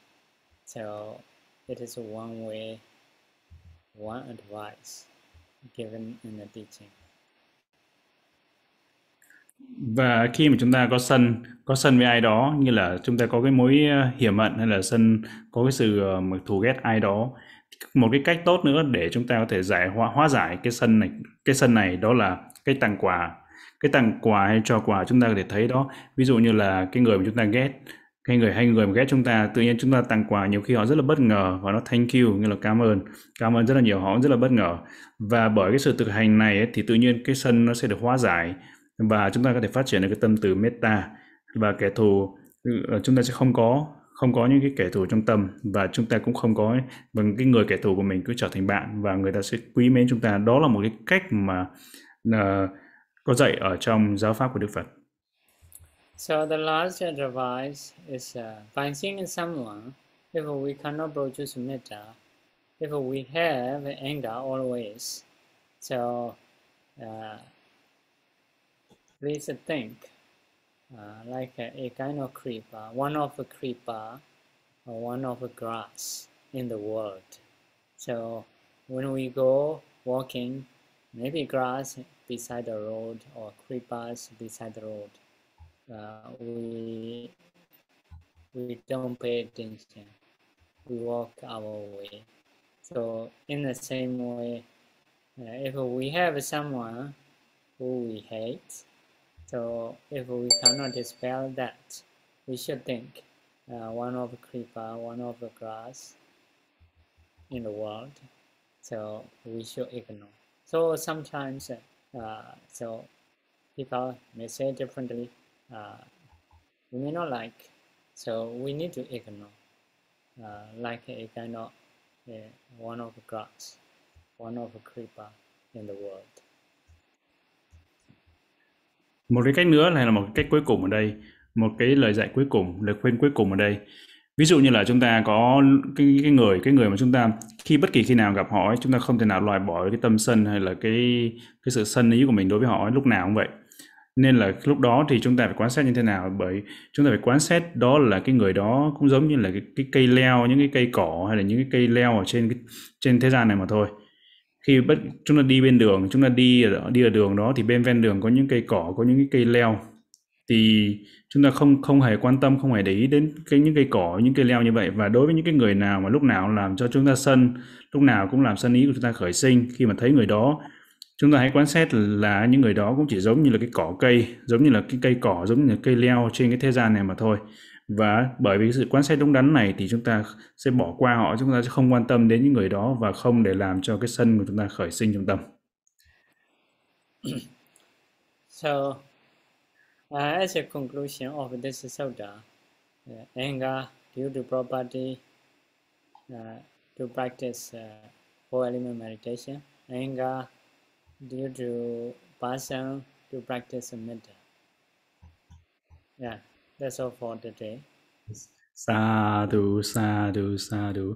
So it is one way, one advice. given in the teaching. Và khi mà chúng ta có sân, có sân với ai đó như là chúng ta có cái mối ờ, hiểm hận hay là sân có cái sự ờ, thù ghét ai đó một cái cách tốt nữa để chúng ta có thể giải hóa, hóa giải cái sân này cái sân này đó là cái tặng quà. Cái tặng quà hay cho quà chúng ta có thể thấy đó ví dụ như là cái người mà chúng ta ghét cái người hay người mà ghét chúng ta tự nhiên chúng ta tặng quà nhiều khi họ rất là bất ngờ và nó thank you như là cảm ơn cảm ơn rất là nhiều họ rất là bất ngờ. Và bởi cái sự thực hành này ấy, thì tự nhiên cái sân nó sẽ được hóa giải và chúng ta có thể phát triển được cái tâm từ metta và kẻ thù ờ, chúng ta sẽ không có không có những cái kẻ thù trong tâm. Và chúng ta cũng không có bằng cái người kẻ thù của mình cứ trở thành bạn. Và người ta sẽ quý mến chúng ta. Đó là một cái cách mà uh, có dạy ở trong giáo pháp của Đức Phật. So the last advice is uh, by seeing someone, if we cannot produce metta, if we have anger always, so uh, please think uh, like a, a, kind of creeper, one of a creeper or one of a grass in the world. So when we go walking, maybe grass beside the road or creepers beside the road. uh, we we don't pay attention. We walk our way. So in the same way, uh, if we have someone who we hate, so if we cannot dispel that, we should think uh, one of creeper, one of the grass in the world. So we should ignore. So sometimes, uh, so people may say differently. Uh, we may not like, so we need to ignore, uh, like a kind of uh, one of grass, one of creeper in the world. Một cái cách nữa này là một cái cách cuối cùng ở đây, một cái lời dạy cuối cùng, lời khuyên cuối cùng ở đây. Ví dụ như là chúng ta có cái cái người cái người mà chúng ta khi bất kỳ khi nào gặp họ ấy chúng ta không thể nào loại bỏ cái tâm sân hay là cái cái sự sân ý của mình đối với họ ấy lúc nào cũng vậy nên là lúc đó thì chúng ta phải quan sát như thế nào bởi chúng ta phải quan sát đó là cái người đó cũng giống như là cái, cái cây leo những cái cây cỏ hay là những cái cây leo ở trên trên thế gian này mà thôi khi bất, chúng ta đi bên đường, chúng ta đi ở đi ở đường đó thì bên ven đường có những cây cỏ, có những cái cây leo. Thì chúng ta không không hề quan tâm, không hề để ý đến cái, những cây cỏ, những cây leo như vậy. Và đối với những cái người nào mà lúc nào làm cho chúng ta sân, lúc nào cũng làm sân ý của chúng ta khởi sinh, khi mà thấy người đó, chúng ta hãy quan sát là những người đó cũng chỉ giống như là cái cỏ cây, giống như là cái cây cỏ, giống như là cây leo trên cái thế gian này mà thôi và bởi vì sự quan sát đúng đắn này thì chúng ta sẽ bỏ qua họ chúng ta sẽ không quan tâm đến những người đó và không để làm cho cái sân của chúng ta khởi sinh trong tâm so uh, as a conclusion of this sutta uh, anger due to property uh, to practice uh, four element meditation anger due to passion to practice metta. Yeah, that's all for today. Sadhu, sadhu, sadhu.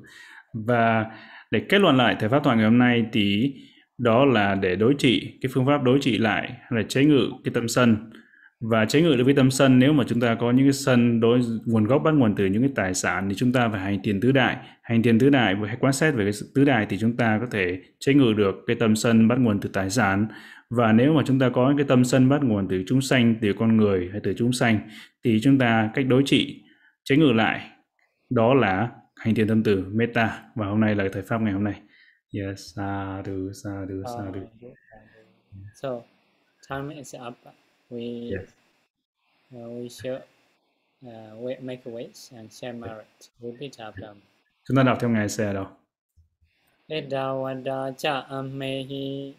Và để kết luận lại thời pháp thoại ngày hôm nay thì đó là để đối trị cái phương pháp đối trị lại là chế ngự cái tâm sân và chế ngự được với tâm sân nếu mà chúng ta có những cái sân đối nguồn gốc bắt nguồn từ những cái tài sản thì chúng ta phải hành tiền tứ đại hành tiền tứ đại và hay quan sát về cái tứ đại thì chúng ta có thể chế ngự được cái tâm sân bắt nguồn từ tài sản và nếu mà chúng ta có cái tâm sân bắt nguồn từ chúng sanh từ con người hay từ chúng sanh thì chúng ta cách đối trị chế ngự lại đó là hành tiền tâm từ metta. Và hôm nay là thời pháp ngày hôm nay. Yes sadhu sadhu sadhu. so time is up. We yes. uh, we should uh, we make wish and share merit. Repeat after chúng ta đọc theo ngài xe đâu? Edawada cha amehi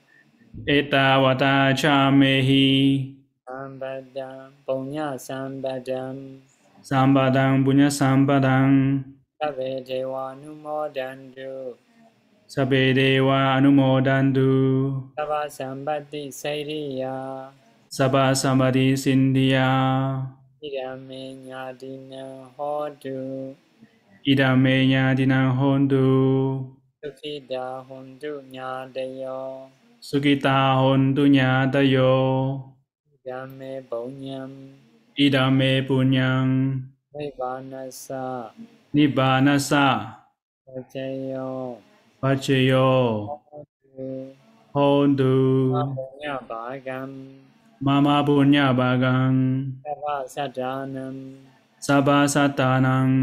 Etavata cha mehi sambadam punya sambadam sambadang punya sambadang sabe dewa numodandu sabe dewa anumodantu sabha sambati sairiya sabha samadhi sindhya idame nyadina hodu idame nyadina hontu sukhida hondu nyadayo sukita hontu nyatayo idame bonyam idame punyang nibbanasa nibbanasa pachayo pachayo hodu hontu punya bhagam mama punya bagang sabha sadanam sabha satanang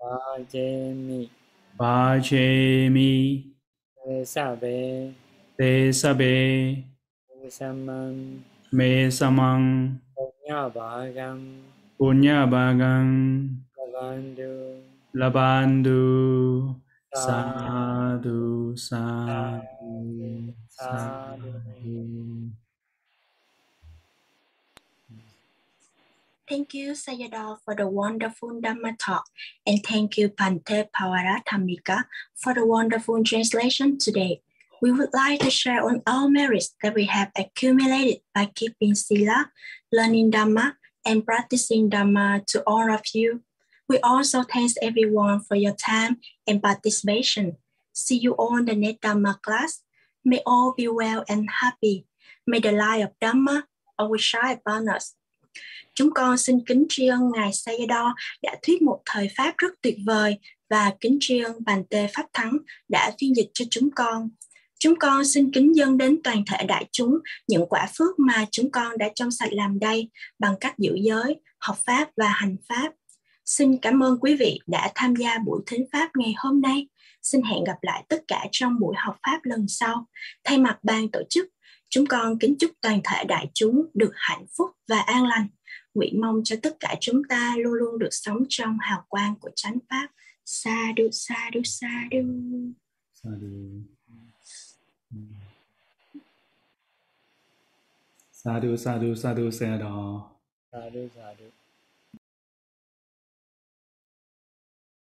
bhajemi. Bhajemi. Sabe Te Sabe. Samam Me Samang punya bhagam Punya Bagang lavandu Labandu. Sadhu Sadhu. Sadhu Thank you, Sayadaw, for the wonderful Dhamma talk. And thank you, Pante Pawaratamika, for the wonderful translation today. We would like to share on our merits that we have accumulated by keeping Sila, learning Dhamma, and practicing Dhamma to all of you. We also thank everyone for your time and participation. See you on the next Dhamma class. May all be well and happy. May the light of Dhamma always shine upon us. Chúng con xin kính tri ân Ngài Sayadaw đã thuyết một thời Pháp rất tuyệt vời và kính tri ân Bàn Tê Pháp Thắng đã phiên dịch cho chúng con. Chúng con xin kính dâng đến toàn thể đại chúng những quả phước mà chúng con đã trong sạch làm đây bằng cách giữ giới, học pháp và hành pháp. Xin cảm ơn quý vị đã tham gia buổi thính pháp ngày hôm nay. Xin hẹn gặp lại tất cả trong buổi học pháp lần sau. Thay mặt ban tổ chức, chúng con kính chúc toàn thể đại chúng được hạnh phúc và an lành. Nguyện mong cho tất cả chúng ta luôn luôn được sống trong hào quang của chánh pháp. Sa du sa du sa du. Sa du. စာဓုစာဓုစာဓုဆရာတော်စာဓုစာဓု